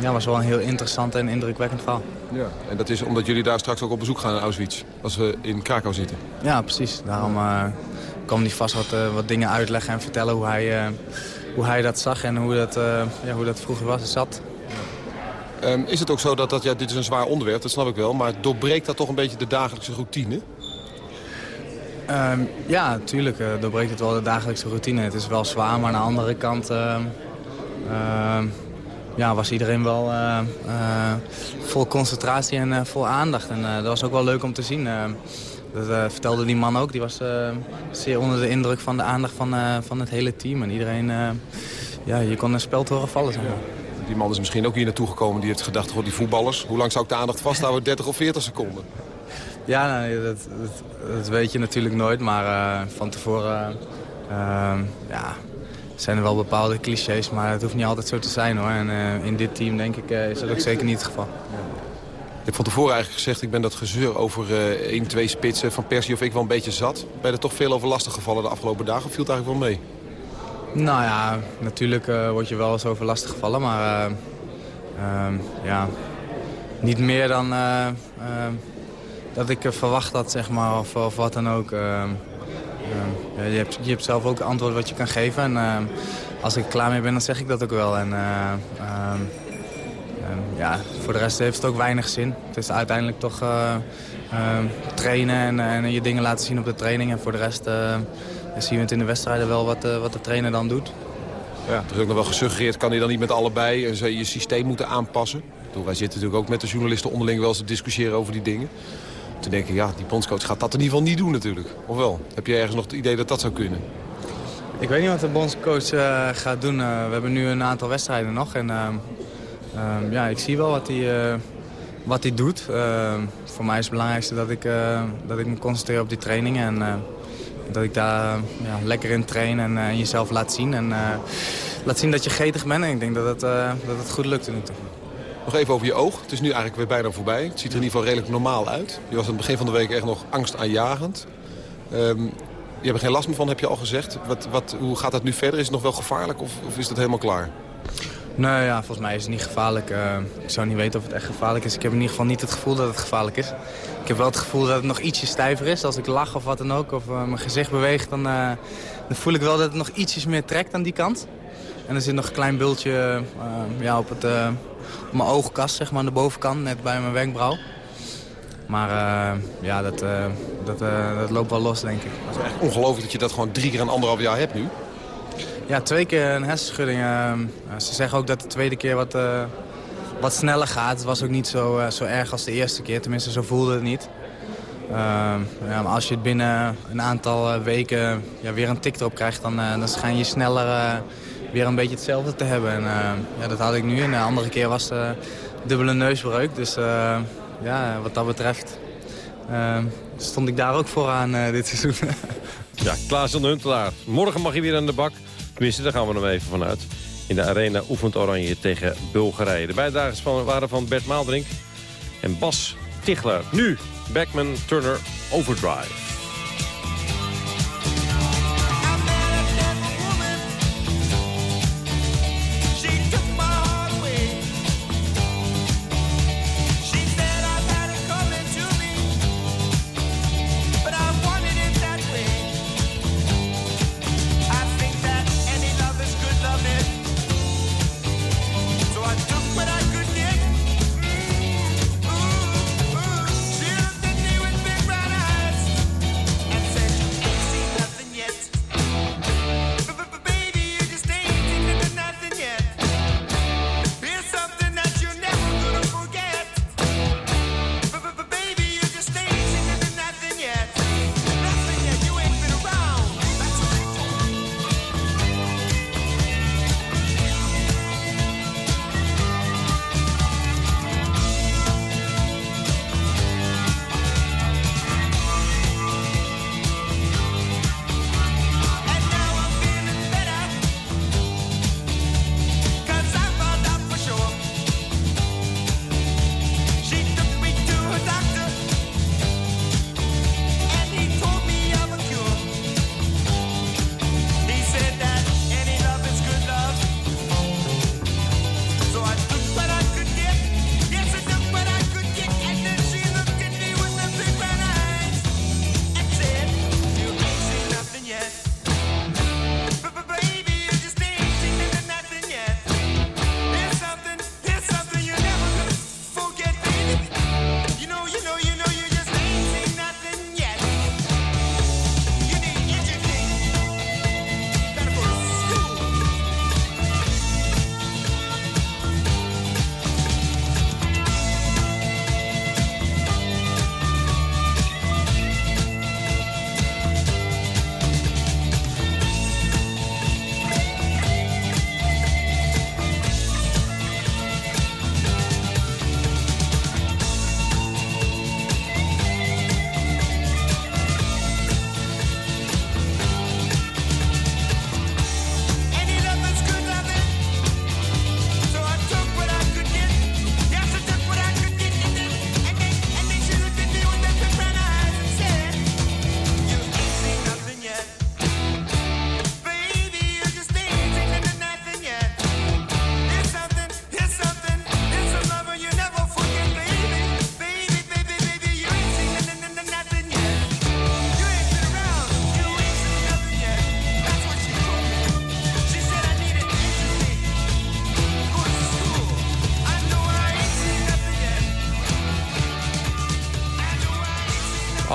Speaker 15: ja, was wel een heel interessant en indrukwekkend verhaal.
Speaker 14: Ja, en dat is omdat jullie daar straks ook op bezoek gaan in Auschwitz, als we in Krakau zitten.
Speaker 15: Ja, precies. Daarom uh, kwam hij vast wat, wat dingen uitleggen en vertellen hoe hij, hoe hij dat zag en hoe dat, ja, hoe dat vroeger was, zat.
Speaker 14: Um, is het ook zo dat, dat ja, dit is een zwaar onderwerp, dat snap ik wel, maar doorbreekt dat toch een beetje de dagelijkse routine?
Speaker 15: Um, ja, natuurlijk uh, doorbreekt het wel de dagelijkse routine. Het is wel zwaar, maar aan de andere kant uh, uh, ja, was iedereen wel eh, eh, vol concentratie en vol aandacht. En dat was ook wel leuk om te zien. dat vertelde die man ook. Die was zeer onder de indruk van de aandacht van, van het hele team. En iedereen, ja, je kon een spel horen vallen. Zeg maar.
Speaker 14: Die man is misschien ook hier naartoe gekomen. Die heeft gedacht, goh, die voetballers, hoe lang zou ik de aandacht vasthouden? 30 of 40 seconden.
Speaker 15: Ja, nou, dat, dat, dat, weet je natuurlijk nooit. Maar uh, van tevoren uh, ja, zijn er wel bepaalde clichés. Maar het hoeft niet altijd zo te zijn hoor. En uh, in dit team denk ik is dat ook zeker niet het geval.
Speaker 14: Ik heb van tevoren eigenlijk gezegd, ik ben dat gezeur over uh, 1, 2 spitsen van Persie of ik wel een beetje zat. Ben je er toch veel over lastig gevallen de afgelopen dagen? Of viel het eigenlijk wel mee?
Speaker 15: Nou ja, natuurlijk word je wel eens over lastig gevallen. Maar ehm, ja, niet meer dan dat ik verwacht had, zeg maar, of, of wat dan ook. Uh, uh, je, hebt, je hebt zelf ook antwoord wat je kan geven. En uh, als ik klaar mee ben, dan zeg ik dat ook wel. En ehm, ja, voor de rest heeft het ook weinig zin. Het is uiteindelijk toch trainen en, en, je dingen laten zien op de training. En voor de rest zien we het in de wedstrijden wel wat, wat de trainer dan doet.
Speaker 14: Ja, er is ook nog wel gesuggereerd, kan hij dan niet met allebei je systeem moeten aanpassen? wij zitten natuurlijk ook met de journalisten onderling wel eens te discussiëren over die dingen. Toen denk ik, ja, die bondscoach gaat dat in ieder geval niet doen natuurlijk. Of wel? Heb je ergens nog het idee dat dat zou kunnen?
Speaker 15: Ik weet niet wat de bondscoach uh, gaat doen. Uh, we hebben nu een aantal wedstrijden nog. En uh, ja, ik zie wel wat hij, wat hij doet. voor mij is het belangrijkste dat ik, dat ik me concentreer op die trainingen. En dat ik daar ja, lekker in train en jezelf laat zien. En laat zien dat je gretig bent. En ik denk dat het, dat het goed lukt nu toe.
Speaker 14: Nog even over je oog. Het is nu eigenlijk weer bijna voorbij. Het ziet er in ieder geval redelijk normaal uit. Je was aan het begin van de week echt nog angstaanjagend. Um, je hebt er geen last meer van, heb je al gezegd. Wat, wat, hoe gaat dat nu verder? Is het nog wel gevaarlijk of, of is dat helemaal klaar?
Speaker 15: Nee, ja, volgens mij is het niet gevaarlijk. Uh, ik zou niet weten of het echt gevaarlijk is. Ik heb in ieder geval niet het gevoel dat het gevaarlijk is. Ik heb wel het gevoel dat het nog ietsje stijver is. Als ik lach of wat dan ook, of uh, mijn gezicht beweegt... Dan, uh, dan voel ik wel dat het nog ietsjes meer trekt aan die kant. En er zit nog een klein bultje ja, op het op mijn oogkast, zeg maar, aan de bovenkant, net bij mijn wenkbrauw. Maar uh, ja, dat, uh, dat, uh, dat loopt wel los, denk ik.
Speaker 14: Het is echt ongelooflijk dat je dat gewoon drie keer en anderhalf jaar hebt nu.
Speaker 15: Ja, twee keer een hersenschudding. ze zeggen ook dat de tweede keer wat, wat sneller gaat. Het was ook niet zo, zo erg als de eerste keer. Tenminste, zo voelde het niet. ja, maar als je het binnen een aantal weken ja, weer een tik erop krijgt... dan, dan schijn je sneller weer een beetje hetzelfde te hebben. En uh, ja, dat had ik nu. En de andere keer was uh, dubbele neusbreuk. Dus uh, ja, wat dat betreft stond ik daar ook vooraan dit seizoen.
Speaker 3: ja, Klaas de Huntelaar. Morgen mag je weer aan de bak. Tenminste, daar gaan we nog even vanuit. In de arena oefent Oranje tegen Bulgarije. De bijdragers van, waren van Bert Maaldrink en Bas Tichler. Nu Backman Turner Overdrive.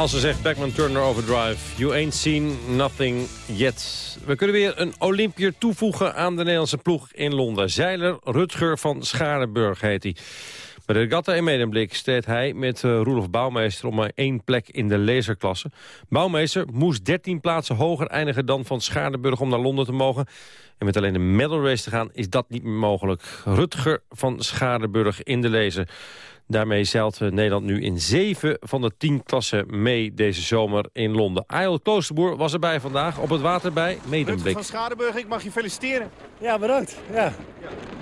Speaker 3: Ze zegt Beckman Turner Overdrive, you ain't seen nothing yet. We kunnen weer een Olympier toevoegen aan de Nederlandse ploeg in Londen. Zeiler Rutger van Scharenburg heet hij. Bij de regatta in Medemblik steed hij met uh, Roelof Bouwmeester om maar één plek in de laserklasse. Bouwmeester moest 13 plaatsen hoger eindigen dan van Schaardenburg om naar Londen te mogen. En met alleen de medal race te gaan is dat niet meer mogelijk. Rutger van Schaardenburg in de laser. Daarmee zeilt Nederland nu in zeven van de tien klassen mee deze zomer in Londen. Ayel Kloosterboer was erbij vandaag op het water bij Medemblik.
Speaker 16: van Schadenburg, ik mag je feliciteren. Ja, bedankt. Ja.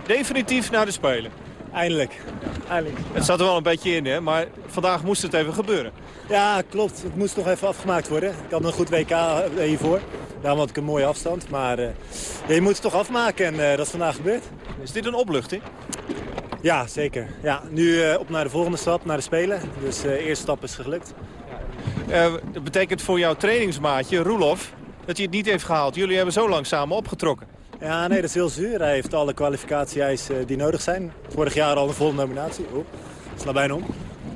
Speaker 16: Definitief naar de Spelen. Eindelijk. Eindelijk. Het zat er wel een beetje in, hè? maar vandaag moest het even gebeuren.
Speaker 17: Ja, klopt. Het moest nog even afgemaakt worden. Ik had een goed WK hiervoor. Daarom had ik een mooie afstand. Maar uh, je moet het toch afmaken en uh, dat is vandaag gebeurd.
Speaker 16: Is dit een opluchting?
Speaker 17: Ja, zeker. Ja, nu uh, op naar de volgende stap, naar de Spelen. Dus de eerste stap is gelukt.
Speaker 16: dat betekent voor jouw trainingsmaatje, Roelof, dat hij het niet heeft gehaald. Jullie hebben zo lang samen opgetrokken.
Speaker 17: Ja, nee, dat is heel zuur. Hij heeft alle kwalificatie-eisen die nodig zijn. Vorig jaar al een volle nominatie. Oh, sla bijna om.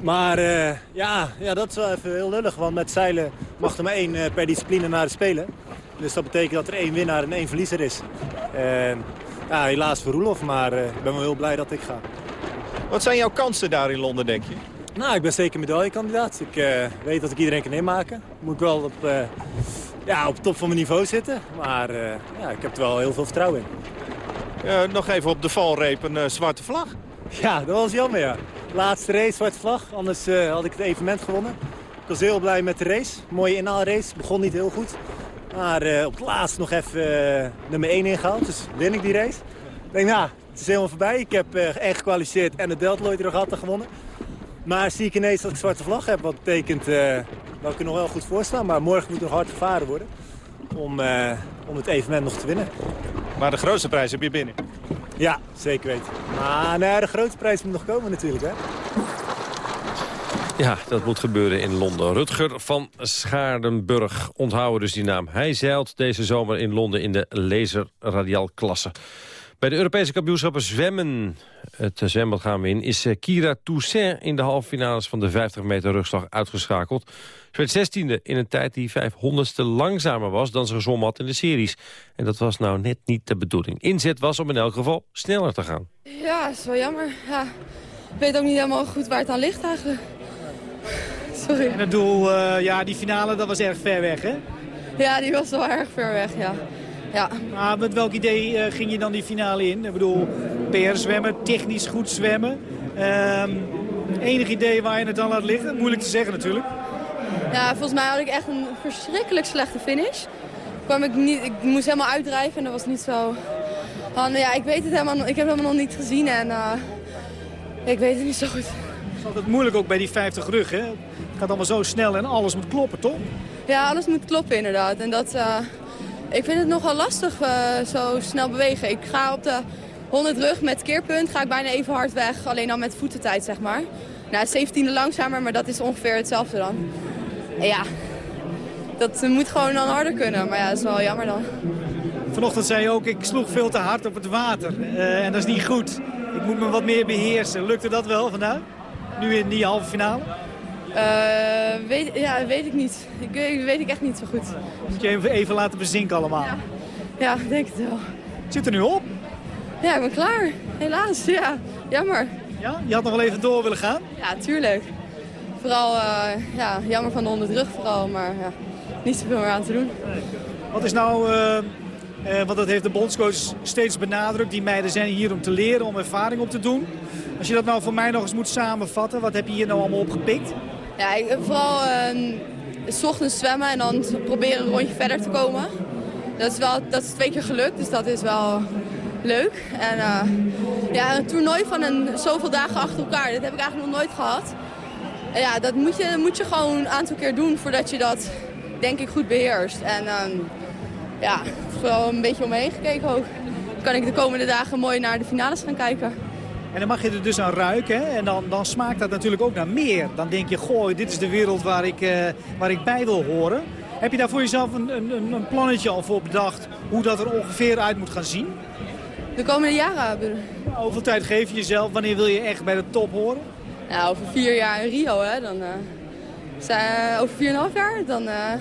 Speaker 17: Maar uh, ja, ja, dat is wel even heel lullig. Want met zeilen mag er maar één uh, per discipline naar de Spelen. Dus dat betekent dat er één winnaar en één verliezer is. Uh, ja, helaas voor Roelof, maar ik ben wel heel blij dat ik ga.
Speaker 16: Wat zijn jouw kansen daar in Londen, denk je?
Speaker 17: Nou, ik ben zeker medaillekandidaat. Ik weet dat ik iedereen kan inmaken. Moet ik wel op ja, op top van mijn niveau zitten. Maar ja, ik heb er wel heel veel vertrouwen in.
Speaker 16: Nog even op de valreep een zwarte vlag.
Speaker 17: Ja, dat was jammer, ja. Laatste race, zwarte vlag. Anders had ik het evenement gewonnen. Ik was heel blij met de race. Mooie inhaalrace. Begon niet heel goed. Maar op het laatst nog even nummer 1 ingehaald. Dus win ik die race. Ik denk, nou, het is helemaal voorbij. Ik heb echt gekwalificeerd en de Deltloid Regatta gewonnen. Maar zie ik ineens dat ik zwarte vlag heb. Wat betekent dat ik er nog wel goed voor sta. Maar morgen moet nog hard gevaren worden om, uh, om het evenement nog te winnen.
Speaker 16: Maar de grootste prijs heb je binnen?
Speaker 17: Ja, zeker weten. Maar nee, de grootste prijs moet nog komen natuurlijk. Hè?
Speaker 3: Ja, dat moet gebeuren in Londen. Rutger van Schaardenburg, onthouden dus die naam. Hij zeilt deze zomer in Londen in de laser radial klasse. Bij de Europese kampioenschappen zwemmen, het zwembad gaan we in... is eh, Kira Toussaint in de halve finales van de 50 meter rugslag uitgeschakeld. Ze werd 16e in een tijd die 500ste langzamer was dan ze gezwommen had in de series. En dat was nou net niet de bedoeling. Inzet was om in elk geval sneller te gaan.
Speaker 6: Ja, is wel jammer. Ja. Ik weet ook niet helemaal goed waar het aan ligt eigenlijk. Sorry.
Speaker 18: En het doel, uh, ja, die finale, dat was erg ver weg, hè?
Speaker 6: Ja, die was wel erg ver weg, ja. Ja.
Speaker 18: Maar met welk idee uh, ging je dan die finale in? Ik bedoel, PR zwemmen, technisch goed zwemmen. Um, enig idee waar je het dan laat liggen? Moeilijk te zeggen natuurlijk.
Speaker 6: Ja, volgens mij had ik echt een verschrikkelijk slechte finish. Kwam ik, niet, ik moest helemaal uitdrijven en dat was niet zo... Han, ja, ik weet het helemaal Ik heb het helemaal nog niet gezien en uh, ik weet het niet zo goed.
Speaker 18: Het is altijd moeilijk ook bij die 50 rug, hè? Het gaat allemaal zo snel en alles moet kloppen, toch?
Speaker 6: Ja, alles moet kloppen inderdaad. En dat, uh, ik vind het nogal lastig uh, zo snel bewegen. Ik ga op de 100 rug met keerpunt, ga ik bijna even hard weg. Alleen dan met voetentijd, zeg maar. Nou, 17e langzamer, maar dat is ongeveer hetzelfde dan. En ja, dat moet gewoon dan harder kunnen. Maar ja, dat is wel jammer dan.
Speaker 18: Vanochtend zei je ook, ik sloeg veel te hard op het water. Uh, en dat is niet goed. Ik moet me wat meer beheersen. Lukte dat wel vandaag? Nu in die halve finale?
Speaker 6: Uh, weet, ja, weet ik niet. Ik, weet ik echt niet zo goed.
Speaker 18: Moet je even, even laten bezinken allemaal?
Speaker 6: Ja. ja, denk het wel.
Speaker 18: Zit er nu op?
Speaker 6: Ja, ik ben klaar. Helaas, ja. Jammer.
Speaker 18: Ja? Je had nog wel even door willen gaan?
Speaker 6: Ja, tuurlijk. Vooral uh, ja, jammer van de onderdruk vooral, maar ja, niet zoveel meer aan te doen.
Speaker 18: Wat is nou, uh, want dat heeft de bondscoach steeds benadrukt, die meiden zijn hier om te leren, om ervaring op te doen. Als je dat nou voor mij nog eens moet samenvatten, wat heb je hier nou allemaal opgepikt?
Speaker 6: Ja, ik, vooral uh, s ochtends zwemmen en dan proberen een rondje verder te komen. Dat is, wel, dat is twee keer gelukt, dus dat is wel leuk. En uh, ja, een toernooi van een, zoveel dagen achter elkaar, dat heb ik eigenlijk nog nooit gehad. Ja, dat moet je, moet je gewoon een aantal keer doen voordat je dat, denk ik, goed beheerst. En um, ja, vooral een beetje omheen gekeken ook. Dan kan ik de komende dagen mooi naar de finales gaan kijken.
Speaker 18: En dan mag je er dus aan ruiken. Hè? En dan, dan smaakt dat natuurlijk ook naar meer. Dan denk je, goh, dit is de wereld waar ik, uh, waar ik bij wil horen. Heb je daar voor jezelf een, een, een plannetje al voor bedacht hoe dat er ongeveer uit moet gaan zien?
Speaker 6: De komende jaren.
Speaker 18: Hoeveel tijd geef je jezelf? Wanneer wil je echt bij de top horen?
Speaker 6: Nou, over vier jaar in Rio, hè, dan, uh, Zij- over 4,5 jaar, dan eh,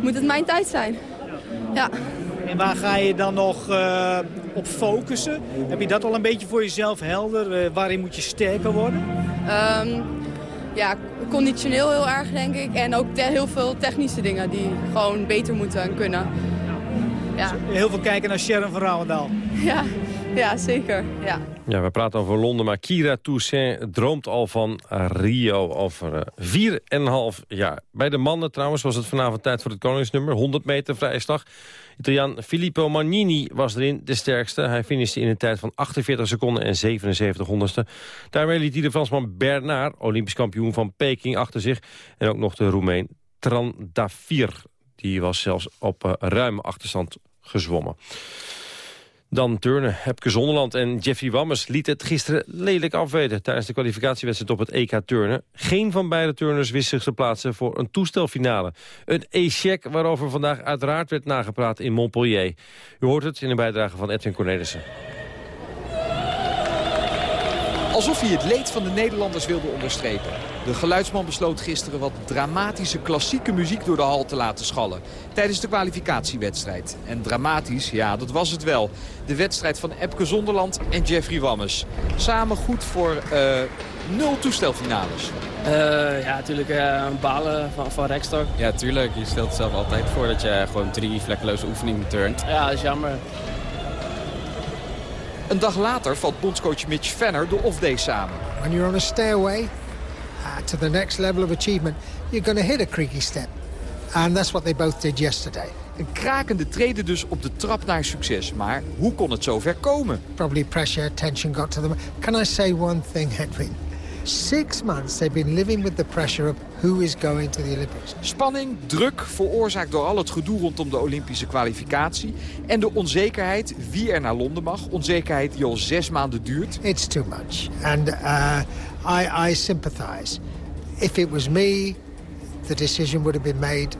Speaker 6: moet het mijn tijd zijn. Ja.
Speaker 18: En waar ga je dan nog eh, op focussen? Heb je dat al een beetje voor jezelf helder? Eh, waarin moet je sterker worden?
Speaker 6: Ehm, ja, conditioneel heel erg, denk ik. En ook te- heel veel technische dingen die gewoon beter moeten en kunnen. Ja,
Speaker 18: Heel veel kijken naar Sharon van Rouwendaal.
Speaker 6: ja, ja zeker. Ja.
Speaker 3: Ja, we praten over Londen, maar Kira Toussaint droomt al van eh, Rio over eh, vier en een half jaar. Bij de mannen trouwens was het vanavond tijd voor het koningsnummer. 100 meter vrije slag. Italiaan Filippo Magnini was erin de sterkste. Hij finishte in een tijd van 48 seconden en 77 honderdste. Daarmee liet hij de Fransman Bernard, olympisch kampioen van Peking, achter zich. En ook nog de Roemeen Trandafir. Die was zelfs op eh, ruime achterstand gezwommen. Dan turnen. Hepke Zonderland en Jeffrey Wammes liet het gisteren lelijk afweten... tijdens de kwalificatiewedstrijd op het EK turnen. Geen van beide turners wist zich te plaatsen voor een toestelfinale. Een échec waarover vandaag uiteraard werd nagepraat in Montpellier. U hoort het in een bijdrage van Edwin Cornelissen.
Speaker 19: Alsof hij het leed van de Nederlanders wilde onderstrepen. De geluidsman besloot gisteren wat dramatische klassieke muziek door de hal te laten schallen. Tijdens de kwalificatiewedstrijd. En dramatisch, ja, dat was het wel. De wedstrijd van Epke Zonderland en Jeffrey Wammes. Samen goed voor eh, nul toestelfinales.
Speaker 20: Eh, ja, natuurlijk eh, balen van, van rekstok.
Speaker 21: Ja, tuurlijk. Je stelt zelf altijd voor dat je gewoon drie vlekkeloze oefeningen turnt.
Speaker 20: Ja, dat is jammer.
Speaker 19: Een dag later valt bondscoach Mitch Venner de off-day samen.
Speaker 5: When you're on a stairway uh, to the next level of achievement, you're going to hit a creaky step. And that's what they both did yesterday.
Speaker 19: Een krakende treden dus op de trap naar succes. Maar hoe kon het zover komen?
Speaker 5: Probably pressure, tension got to them. Can I say one thing, Edwin? Six months they've been living with the pressure of who is going to the Olympics.
Speaker 19: Spanning, druk, veroorzaakt door al het gedoe rondom de Olympische kwalificatie. En de onzekerheid wie er naar Londen mag. Onzekerheid die al zes maanden duurt.
Speaker 5: It's too much. And uh, I, I sympathize. If it was me, the decision would have been made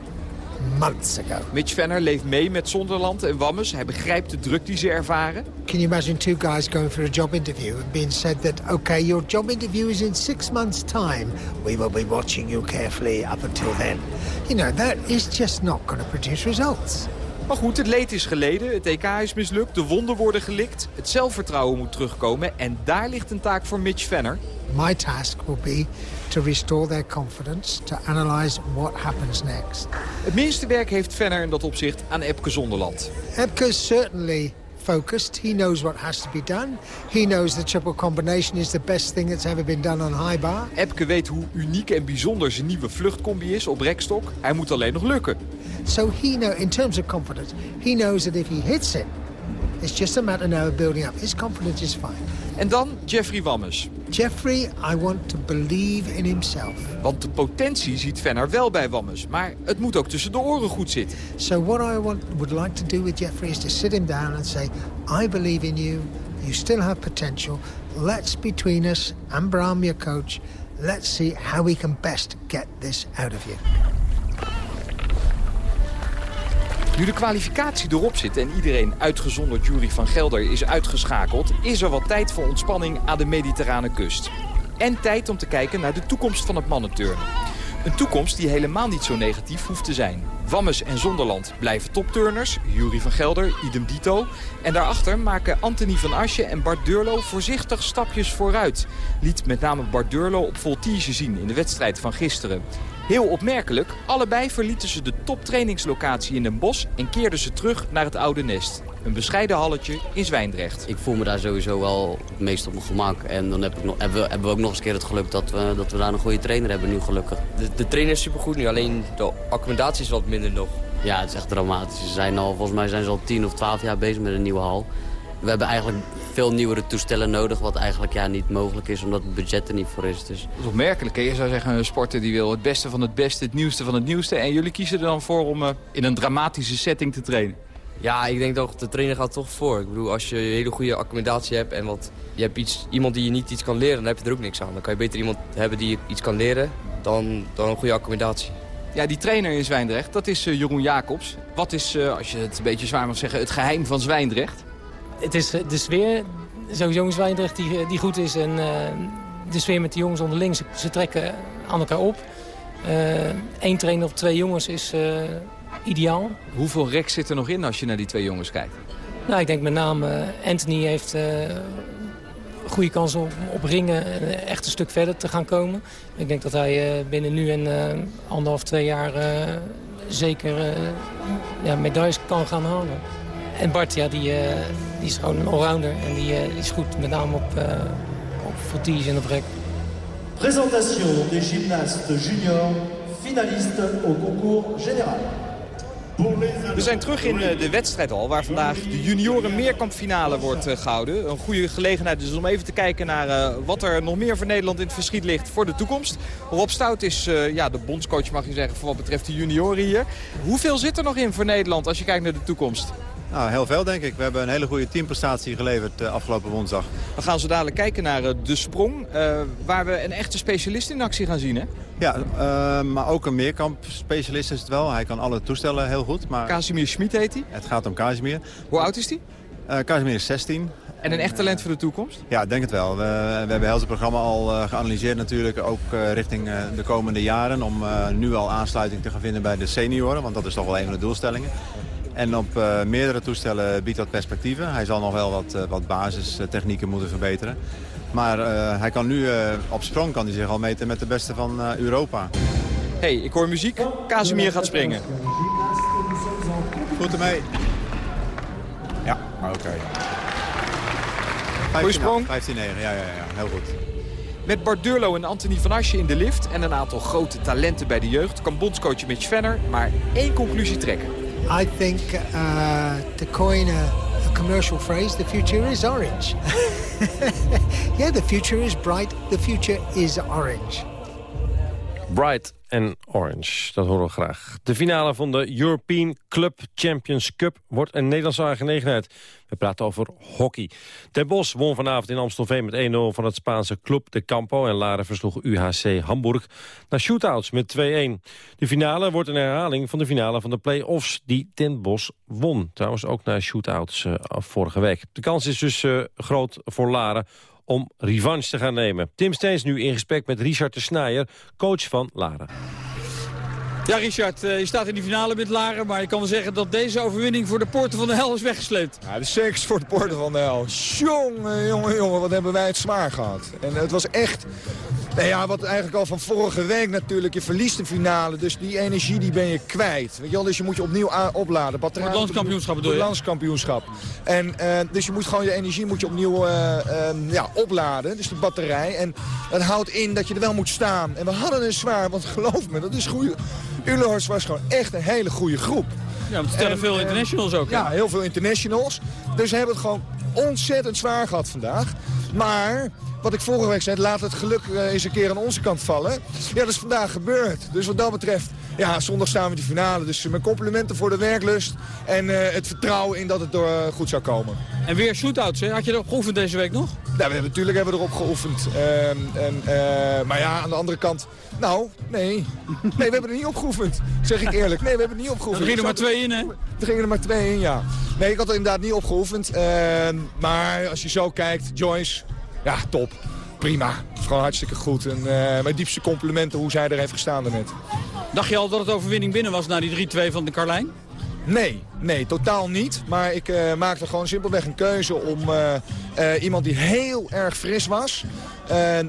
Speaker 5: months ago.
Speaker 19: Mitch Venner leeft mee met Zonderland en Wammes. Hij begrijpt de druk die ze ervaren.
Speaker 5: Can you imagine two guys going for a job interview and being said that, okay, your job interview is in six months' time. We will be watching you carefully up until then. You know, that is just not going to produce results.
Speaker 19: Maar goed, het leed is geleden, het EK is mislukt, de wonden worden gelikt. Het zelfvertrouwen moet terugkomen en daar ligt een taak voor Mitch Venner.
Speaker 5: My task will be to restore their confidence, to analyze what happens next.
Speaker 19: Het minste werk heeft Venner in dat opzicht aan Epke Zonderland.
Speaker 5: Epke's certainly focused. He knows what has to be done. He knows the triple combination is the best thing that's ever been done on high bar.
Speaker 19: Epke weet hoe uniek en bijzonder zijn nieuwe vluchtcombi is op rekstok. Hij moet alleen nog lukken.
Speaker 5: So he know, in terms of confidence, he knows that if he hits it, it's just a matter now of building up. His confidence is fine.
Speaker 19: En dan Jeffrey Wammes.
Speaker 5: Jeffrey, I want to believe in himself.
Speaker 19: Want de potentie ziet Venner wel bij Wammes. Maar het moet ook tussen de oren goed zitten.
Speaker 5: So what I want, would like to do with Jeffrey is to sit him down and say, I believe in you. You still have potential. Let's, between us and Brahm, your coach, let's see how we can best get this out of you.
Speaker 19: Nu de kwalificatie erop zit en iedereen uitgezonderd Jury van Gelder is uitgeschakeld... is er wat tijd voor ontspanning aan de mediterrane kust. En tijd om te kijken naar de toekomst van het mannenturnen. Een toekomst die helemaal niet zo negatief hoeft te zijn. Wammes en Zonderland blijven topturners, Jury van Gelder, idem dito. En daarachter maken Anthony van Asje en Bart Durlo voorzichtig stapjes vooruit. Liet met name Bart Durlo op voltige zien in de wedstrijd van gisteren. Heel opmerkelijk, allebei verlieten ze de toptrainingslocatie in Den Bosch... en keerden ze terug naar het oude nest. Een bescheiden halletje in Zwijndrecht.
Speaker 22: Ik voel me daar sowieso wel het meest op mijn gemak. En dan heb ik nog, hebben, we, hebben we ook nog eens een keer het geluk dat we, dat we daar een goede trainer hebben nu gelukkig.
Speaker 23: De, de trainer is supergoed nu, alleen de accommodatie is wat minder nog.
Speaker 22: Ja, het is echt dramatisch. Ze zijn al, volgens mij zijn ze al 10 of 12 jaar bezig met een nieuwe hal. We hebben eigenlijk veel nieuwere toestellen nodig, wat eigenlijk ja, niet mogelijk is, omdat het budget er niet voor is. Dus.
Speaker 19: Dat is opmerkelijk. Hè? Je zou zeggen, een sporter die wil het beste van het beste, het nieuwste van het nieuwste. En jullie kiezen er dan voor om uh, in een dramatische setting te trainen.
Speaker 23: Ja, ik denk dat de trainer gaat toch voor. Ik bedoel, als je een hele goede accommodatie hebt en wat, je hebt iets, iemand die je niet iets kan leren, dan heb je er ook niks aan. Dan kan je beter iemand hebben die iets kan leren dan, dan een goede accommodatie.
Speaker 19: Ja, die trainer in Zwijndrecht, dat is uh, Jeroen Jacobs. Wat is, uh, als je het een beetje zwaar mag zeggen, het geheim van Zwijndrecht?
Speaker 20: Het is de sfeer, sowieso in Zwijndrecht, die, die goed is. En uh, de sfeer met de jongens onderling, ze, ze trekken aan elkaar op. Uh, één trainer op twee jongens is uh, ideaal.
Speaker 19: Hoeveel rek zit er nog in als je naar die twee jongens kijkt?
Speaker 20: Nou, ik denk met name Anthony heeft goede kans om op ringen echt een stuk verder te gaan komen. Ik denk dat hij binnen nu en anderhalf, twee jaar zeker medailles kan gaan halen. En Bart, ja, die, die is gewoon een allrounder en die, die is goed, met name op, op voltige en op rek.
Speaker 24: Présentation des gymnastes juniors finalistes au concours général.
Speaker 19: We zijn terug in eh, de wedstrijdhal waar vandaag de junioren meerkampfinale wordt eh, gehouden. Een goede gelegenheid dus om even te kijken naar wat er nog meer voor Nederland in het verschiet ligt voor de toekomst. Rob Stout is ja, de bondscoach mag je zeggen voor wat betreft de junioren hier. Hoeveel zit er nog in voor Nederland als je kijkt naar de toekomst?
Speaker 25: Nou, heel veel denk ik. We hebben een hele goede teamprestatie geleverd uh, afgelopen woensdag.
Speaker 19: We gaan zo dadelijk kijken naar uh, de sprong, uh, waar we een echte specialist in actie gaan zien, hè?
Speaker 25: Ja, maar ook een meerkamp-specialist is het wel. Hij kan alle toestellen heel goed. Maar...
Speaker 19: Casimir Schmid heet hij?
Speaker 25: Het gaat om Casimir.
Speaker 19: Hoe oud is
Speaker 25: hij? Casimir is 16.
Speaker 19: En een echt talent voor de toekomst?
Speaker 25: Ja, ik denk het wel. We, we hebben heel het programma al geanalyseerd natuurlijk, ook richting de komende jaren. Om nu al aansluiting te gaan vinden bij de senioren, want dat is toch wel een van de doelstellingen. En op uh, meerdere toestellen biedt dat perspectieven. Hij zal nog wel wat, uh, wat basistechnieken moeten verbeteren. Maar uh, hij kan nu op sprong kan hij zich al meten met de beste van Europa.
Speaker 19: hey, ik hoor muziek. Casimir gaat springen.
Speaker 25: Goed ermee. Ja, oké. Okay.
Speaker 19: Goeie sprong.
Speaker 25: 15-9, ja, ja, ja, heel goed.
Speaker 19: Met Bart Durlo en Anthony van Asje in de lift en een aantal grote talenten bij de jeugd... kan bondscoach Mitch Venner maar één conclusie trekken.
Speaker 5: I think uh, to coin a, a, commercial phrase, the future is orange. yeah, the future is bright. The future is orange.
Speaker 3: Bright en Orange, dat horen we graag. De finale van de European Club Champions Cup wordt een Nederlandse aangelegenheid. We praten over hockey. Den Bosch won vanavond in Amstelveen met 1-0 van het Spaanse Club de Campo... en Laren versloeg UHC Hamburg naar shootouts met 2-1. De finale wordt een herhaling van de finale van de play-offs die Den Bosch won. Trouwens ook naar shootouts uh, vorige week. De kans is dus uh, groot voor Laren om revanche te gaan nemen. Tim Steens nu in gesprek met Richard de Snijder, coach van Laren.
Speaker 11: Ja, Richard, je staat in die finale met Laren, maar je kan wel zeggen dat deze overwinning voor de poorten van de hel is weggesleept.
Speaker 26: Ja, de zeker voor de poorten van de hel. Jongen, jongen, jongen, wat hebben wij het zwaar gehad. En het was echt nou ja, wat eigenlijk al van vorige week natuurlijk. Je verliest de finale, dus die energie die ben je kwijt. Weet je wel? Dus je moet je opnieuw opladen.
Speaker 11: Batterij, het landskampioenschap bedoel
Speaker 26: je? Het landskampioenschap. En, uh, dus je moet gewoon je energie moet je opnieuw uh, uh, ja, opladen. Dus de batterij. En dat houdt in dat je er wel moet staan. En we hadden het zwaar, want geloof me, dat is goed. Ulors was gewoon echt een hele goede groep.
Speaker 11: Ja, want stellen veel internationals ook. Hè?
Speaker 26: Ja, heel veel internationals. Dus ze hebben het gewoon ontzettend zwaar gehad vandaag. Maar wat ik vorige week zei, laat het geluk uh, eens een keer aan onze kant vallen. Ja, dat is vandaag gebeurd. Dus wat dat betreft, ja, zondag staan we in de finale. Dus mijn complimenten voor de werklust en uh, het vertrouwen in dat het door, uh, goed zou komen.
Speaker 11: En weer shootouts, hè? Had je erop geoefend deze week nog?
Speaker 26: Nou, we hebben, natuurlijk hebben we erop geoefend. Ehm, en, maar ja, aan de andere kant, nou, nee. Nee, we hebben er niet op geoefend. Zeg ik eerlijk. Nee, we hebben er niet op geoefend.
Speaker 11: Er gingen er maar twee in, hè?
Speaker 26: Er gingen er maar twee in, ja. Nee, ik had er inderdaad niet op geoefend. Ehm, maar als je zo kijkt, Joyce, ja, top. Prima. Gewoon hartstikke goed. En uh, mijn diepste complimenten hoe zij er heeft gestaan daarnet.
Speaker 11: Dacht je al dat het overwinning binnen was na die 3-2 van de Carlijn?
Speaker 26: Nee, nee, totaal niet. Maar ik uh, maakte gewoon simpelweg een keuze om uh, uh, iemand die heel erg fris was...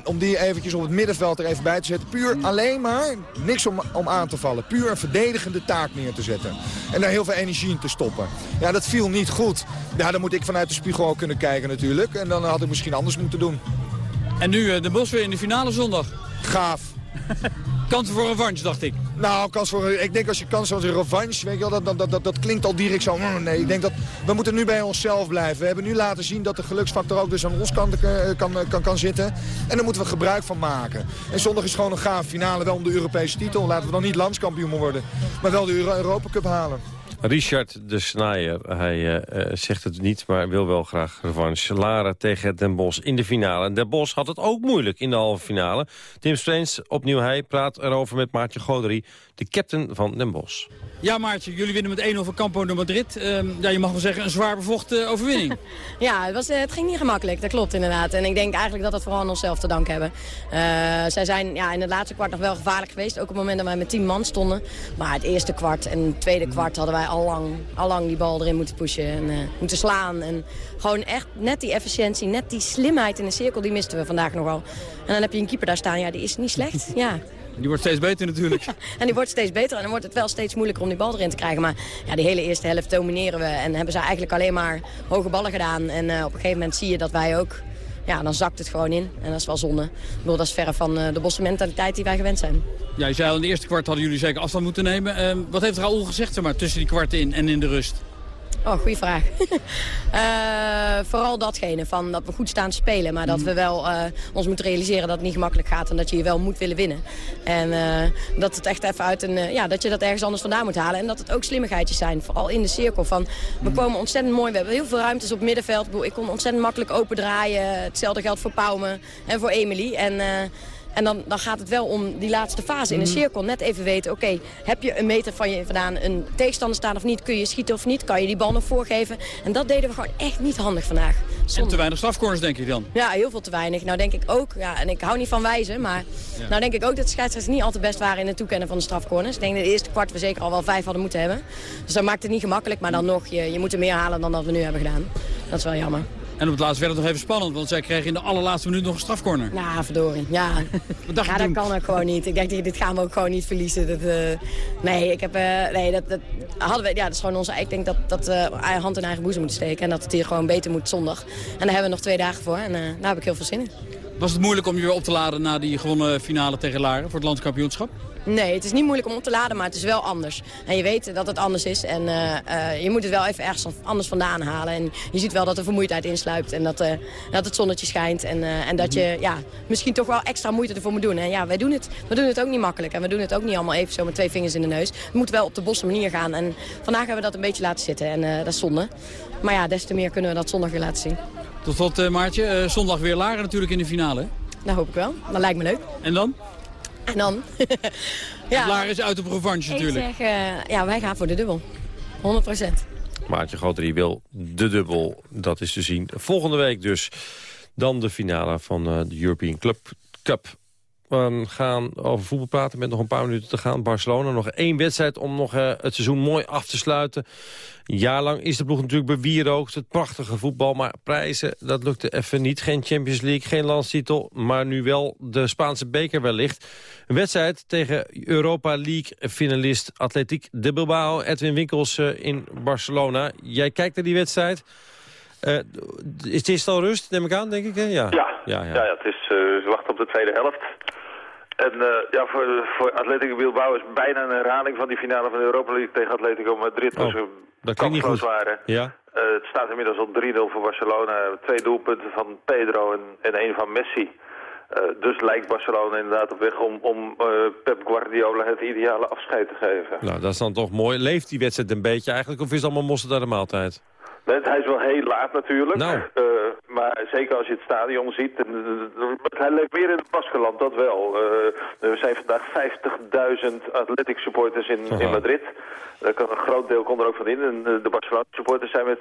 Speaker 26: om die eventjes op het middenveld er even bij te zetten. Puur alleen maar, niks om, om aan te vallen. Puur een verdedigende taak neer te zetten. En daar heel veel energie in te stoppen. Ja, dat viel niet goed. Ja, dan moet ik vanuit de spiegel ook kunnen kijken natuurlijk. En dan had ik misschien anders moeten doen.
Speaker 11: En nu de Bos weer in de finale zondag.
Speaker 26: Gaaf.
Speaker 11: Kans voor een revanche, dacht ik.
Speaker 26: Nou, kans voor, ik denk als je kans voor een revanche, weet je wel, dat, dat, dat, dat klinkt al direct zo. Mm, nee, ik denk dat we moeten nu bij onszelf blijven. We hebben nu laten zien dat de geluksfactor ook dus aan ons kant kan, kan, kan zitten. En daar moeten we gebruik van maken. En zondag is gewoon een gaaf finale, wel om de Europese titel. Laten we dan niet landskampioen worden, maar wel de Euro Europa Cup halen.
Speaker 3: Richard de Snijer, hij uh, zegt het niet, maar wil wel graag revanche. Lara tegen Den Bosch in de finale. En Den Bosch had het ook moeilijk in de halve finale. Tim Streens, opnieuw hij, praat erover met Maartje Goderie, de captain van Den Bosch.
Speaker 11: Ja Maartje, jullie winnen met 1-0 van Campo de Madrid. Uh, ja, je mag wel zeggen een zwaar bevochten overwinning.
Speaker 27: ja, het, was, het ging niet gemakkelijk, dat klopt inderdaad. En ik denk eigenlijk dat we het vooral aan onszelf te danken hebben. zij zijn ja, in het laatste kwart nog wel gevaarlijk geweest, ook op het moment dat wij met 10 man stonden. Maar het eerste kwart en het tweede kwart hadden wij allang, allang die bal erin moeten pushen en uh, moeten slaan. En gewoon echt net die efficiëntie, net die slimheid in de cirkel, die misten we vandaag nogal. En dan heb je een keeper daar staan, ja, die is niet slecht. Ja.
Speaker 11: Die wordt steeds beter natuurlijk.
Speaker 27: en die wordt steeds beter en dan wordt het wel steeds moeilijker om die bal erin te krijgen. Maar ja, die hele eerste helft domineren we en hebben ze eigenlijk alleen maar hoge ballen gedaan. En uh, op een gegeven moment zie je dat wij ook ja, dan zakt het gewoon in. En dat is wel zonde. Ik bedoel, dat is verre van uh, de bosse mentaliteit die wij gewend zijn.
Speaker 11: Ja, je zei al in de eerste kwart hadden jullie zeker afstand moeten nemen. Uh, wat heeft Raoul gezegd zeg maar, tussen die kwarten in en in de rust?
Speaker 27: Oh, goede vraag. uh, vooral datgene van dat we goed staan te spelen. Maar dat we wel uh, ons moeten realiseren dat het niet gemakkelijk gaat. En dat je je wel moet willen winnen. En uh, dat het echt even uit een... ja, dat je dat ergens anders vandaan moet halen. En dat het ook slimmigheidjes zijn. Vooral in de cirkel. Van, we komen ontzettend mooi. We hebben heel veel ruimtes op het middenveld. Ik kon ontzettend makkelijk open draaien. Hetzelfde geldt voor Pauwme en voor Emily. En... En dan, dan gaat het wel om die laatste fase in een cirkel. Net even weten, oké, heb je een meter van je vandaan een tegenstander staan of niet? Kun je schieten of niet? Kan je die bal nog voorgeven? En dat deden we gewoon echt niet handig vandaag.
Speaker 11: En te weinig strafcorners, denk je dan?
Speaker 27: Ja, heel veel te weinig. Nou denk ik ook, ja, en ik hou niet van wijzen, maar nou denk ik ook dat de scheidsrechters niet al te best waren in het toekennen van de strafcorners. Ik denk dat de eerste kwart we zeker al wel vijf hadden moeten hebben. Dus dat maakt het niet gemakkelijk, maar dan nog, je, je moet er meer halen dan dat we nu hebben gedaan. Dat is wel jammer.
Speaker 11: En op het laatst werd het nog even spannend, want zij kregen in de allerlaatste minuut nog een strafcorner.
Speaker 27: Ja, verdorie. Ja, ja dat kan ook gewoon niet. Ik denk, dit gaan we ook gewoon niet verliezen. Dat, uh, nee, ik heb, uh, nee dat, dat, hadden we, ja, dat is gewoon onze... Ik denk dat, dat uh, hand in eigen boezem moeten steken en dat het hier gewoon beter moet zondag. En daar hebben we nog twee dagen voor en daar heb ik heel veel zin in.
Speaker 11: Was het moeilijk om je weer op te laden na die gewonnen finale tegen Laren voor het landskampioenschap?
Speaker 27: Nee, het is niet moeilijk om op te laden, maar het is wel anders. En je weet dat het anders is en uh, uh, je moet het wel even ergens anders vandaan halen. En je ziet wel dat er vermoeidheid insluipt en dat, uh, dat het zonnetje schijnt. En, en dat je ja, misschien toch wel extra moeite ervoor moet doen. En ja, wij doen het, we doen het ook niet makkelijk en we doen het ook niet allemaal even zo met twee vingers in de neus. We moeten wel op de bosse manier gaan en vandaag hebben we dat een beetje laten zitten en dat is zonde. Maar ja, des te meer kunnen we dat zondag weer laten zien.
Speaker 11: Tot slot Maartje, zondag weer Laren natuurlijk in de finale.
Speaker 27: Dat hoop ik wel, dat lijkt me leuk.
Speaker 11: En dan?
Speaker 27: En dan?
Speaker 11: ja. Klaar is uit op revanche natuurlijk.
Speaker 27: Ik zeg, uh, ja, wij gaan voor de dubbel. 100 procent.
Speaker 3: Maartje Goderie wil de dubbel. Dat is te zien. Volgende week dus dan de finale van uh, de European Club Cup. We gaan over voetbal praten met nog een paar minuten te gaan. Barcelona, nog één wedstrijd om nog uh, het seizoen mooi af te sluiten. Een jaar lang is de ploeg natuurlijk bewierookt. Het prachtige voetbal, maar prijzen, dat lukte even niet. Geen Champions League, geen landstitel, maar nu wel de Spaanse beker wellicht. Een wedstrijd tegen Europa League-finalist Atletiek de Bilbao. Edwin Winkels uh, in Barcelona. Jij kijkt naar die wedstrijd. Uh, is het al rust, neem ik aan, denk ik? Hè? Ja.
Speaker 28: Ja. Ja, ja. ja, het is uh, wachten op de tweede helft. En uh, ja, voor, voor Atletico Bilbao is bijna een herhaling van die finale van de Europa League tegen Atletico Madrid.
Speaker 3: Oh, dat klinkt niet goed.
Speaker 28: Waren.
Speaker 3: Ja.
Speaker 28: Uh, het staat inmiddels op 3-0 voor Barcelona. Twee doelpunten van Pedro en, en één van Messi. Uh, dus lijkt Barcelona inderdaad op weg om, om Pep Guardiola het ideale afscheid te geven.
Speaker 3: Nou, dat is dan toch mooi. Leeft die wedstrijd een beetje eigenlijk of is het allemaal mossen naar de maaltijd?
Speaker 28: Hij is wel heel laat natuurlijk.
Speaker 3: Nou.
Speaker 28: Uh, maar zeker als je het stadion ziet. hij leeft meer in het Baskeland, dat wel. Uh, er zijn vandaag 50.000 Athletic supporters in, in Madrid. Daar kan een groot deel komt er ook van in. En de Barcelona supporters zijn met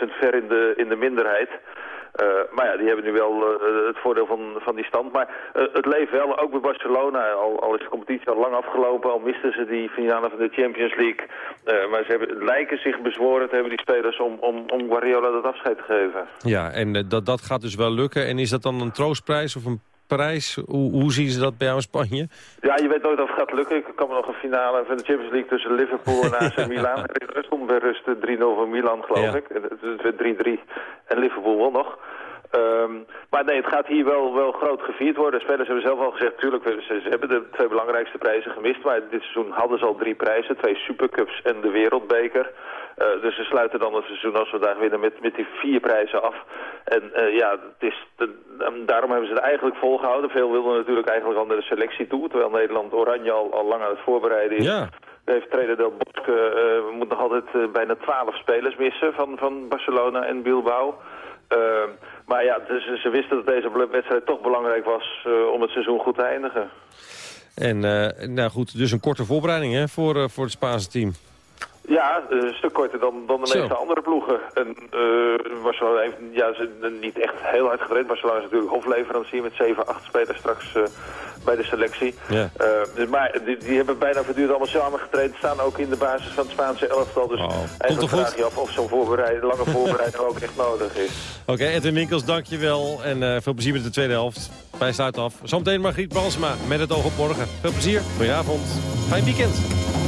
Speaker 28: 17.000 ver in de, in de minderheid. Uh, maar ja, die hebben nu wel uh, het voordeel van, van die stand. Maar uh, het leeft wel, ook bij Barcelona. Al, al, is de competitie al lang afgelopen, al misten ze die finale van de Champions League. maar ze hebben, lijken zich bezworen te hebben, die spelers, om, om, om Guardiola dat afscheid te geven.
Speaker 3: Ja, en dat, dat gaat dus wel lukken. En is dat dan een troostprijs of een Parijs. Hoe, hoe zien ze dat bij jou in Spanje?
Speaker 28: Ja, je weet nooit of het gaat lukken. Ik kan me nog een finale van de Champions League tussen Liverpool en AC Milan. Er bij rust 3-0 voor Milan, geloof
Speaker 3: ja.
Speaker 28: ik. Het werd 3-3 en Liverpool wel nog. Um, maar nee, het gaat hier wel, wel groot gevierd worden. De spelers hebben zelf al gezegd, tuurlijk, ze, ze, hebben de twee belangrijkste prijzen gemist. Maar dit seizoen hadden ze al drie prijzen. Twee supercups en de wereldbeker. Uh, dus ze sluiten dan het seizoen als we daar winnen met, met die vier prijzen af. En uh, ja, het is de, daarom hebben ze het eigenlijk volgehouden. Veel wilden natuurlijk eigenlijk al naar de selectie toe. Terwijl Nederland Oranje al, al lang aan het voorbereiden is.
Speaker 3: Ja.
Speaker 28: heeft trainer Del Bosque uh, moet nog altijd uh, bijna twaalf spelers missen van, van Barcelona en Bilbao. Uh, maar ja, dus ze wisten dat deze wedstrijd toch belangrijk was om het seizoen goed te eindigen.
Speaker 3: En nou goed, dus een korte voorbereiding hè, voor, voor het Spaanse team.
Speaker 28: Ja, een stuk korter dan, dan de meeste andere ploegen. En uh, Barcelona heeft ja, ze, niet echt heel hard getraind. Barcelona is natuurlijk hofleverancier met 7, 8 spelers straks uh, bij de selectie.
Speaker 3: Ja.
Speaker 28: Uh, dus, maar die, die, hebben bijna voortdurend allemaal samen getraind. Staan ook in de basis van het Spaanse elftal. Dus
Speaker 3: oh.
Speaker 28: eigenlijk vraag je af of zo'n lange voorbereiding ook echt nodig is.
Speaker 3: Oké, okay, Edwin Winkels, dankjewel. En veel plezier met de tweede helft. Wij sluiten af. Zometeen Margriet Bransma met het oog op morgen. Veel plezier, goedenavond, fijn weekend.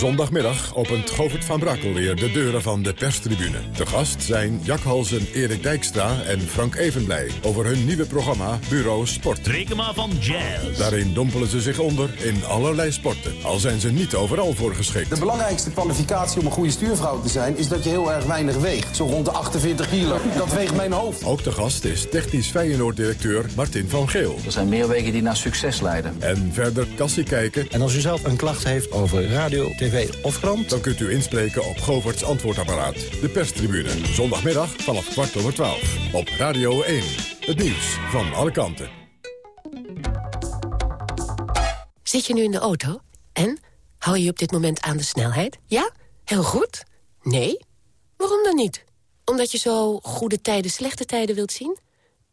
Speaker 29: Zondagmiddag opent Govert van Brakel weer de deuren van de perstribune. De gast zijn Jack Halsen, Erik Dijkstra en Frank Evenblij... over hun nieuwe programma Bureau Sport.
Speaker 30: Rekema van Jazz.
Speaker 29: Daarin dompelen ze zich onder in allerlei sporten. Al zijn ze niet overal voor geschikt.
Speaker 31: De belangrijkste kwalificatie om een goede stuurvrouw te zijn... is dat je heel erg weinig weegt. Zo rond de 48 kilo. Dat weegt mijn hoofd.
Speaker 29: Ook de gast is technisch Feyenoord-directeur Martin van Geel.
Speaker 32: Er zijn meer wegen die naar succes leiden.
Speaker 29: En verder kassie kijken.
Speaker 33: En als u zelf een klacht heeft over radio, tv of krant...
Speaker 29: dan kunt u inspreken op Govert's antwoordapparaat. De perstribune. Zondagmiddag vanaf kwart over twaalf. Op Radio 1. Het nieuws van alle kanten.
Speaker 34: Zit je nu in de auto? En? Hou je op dit moment aan de snelheid? Ja? Heel goed? Nee? Waarom dan niet? Omdat je zo goede tijden, slechte tijden wilt zien?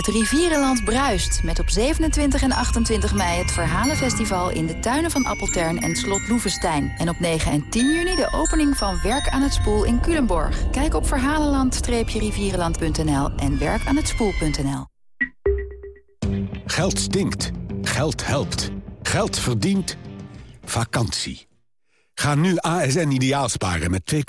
Speaker 35: Het Rivierenland bruist met op 27 en 28 mei het Verhalenfestival in de tuinen van Appeltern en Slot Loevestein. En op 9 en 10 juni de opening van Werk aan het Spoel in Culemborg. Kijk op verhalenland-rivierenland.nl en werkaanhetspoel.nl.
Speaker 36: Geld stinkt. Geld helpt. Geld verdient. Vakantie. Ga nu ASN ideaal sparen met 2,6%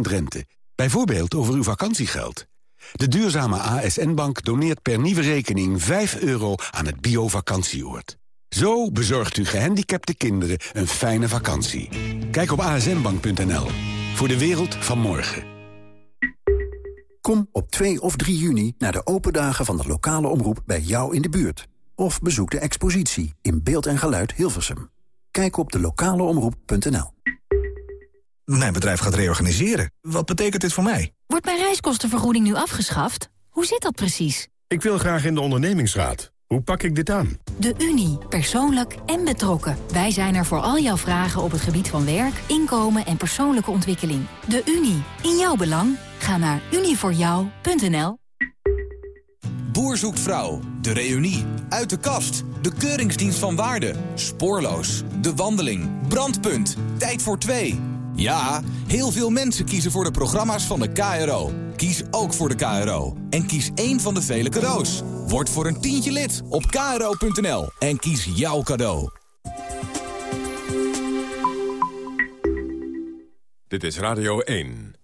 Speaker 36: rente. Bijvoorbeeld over uw vakantiegeld. De duurzame ASN-Bank doneert per nieuwe rekening 5 euro aan het bio-vakantieoord. Zo bezorgt u gehandicapte kinderen een fijne vakantie. Kijk op asnbank.nl. Voor de wereld van morgen.
Speaker 37: Kom op 2 of 3 juni naar de open dagen van de lokale omroep bij jou in de buurt. Of bezoek de expositie in beeld en geluid Hilversum. Kijk op de lokaleomroep.nl.
Speaker 36: Mijn bedrijf gaat reorganiseren. Wat betekent dit voor mij?
Speaker 38: Wordt mijn reiskostenvergoeding nu afgeschaft? Hoe zit dat precies?
Speaker 36: Ik wil graag in de ondernemingsraad. Hoe pak ik dit aan?
Speaker 38: De Unie. Persoonlijk en betrokken. Wij zijn er voor al jouw vragen op het gebied van werk, inkomen en persoonlijke ontwikkeling. De Unie. In jouw belang. Ga naar unievoorjou.nl
Speaker 39: Boer zoekt vrouw. De reunie. Uit de kast. De keuringsdienst van waarde. Spoorloos. De wandeling. Brandpunt. Tijd voor twee. Ja, heel veel mensen kiezen voor de programma's van de KRO. Kies ook voor de KRO. En kies één van de vele cadeaus. Word voor een tientje lid op kro.nl. En kies jouw cadeau.
Speaker 29: Dit is Radio 1.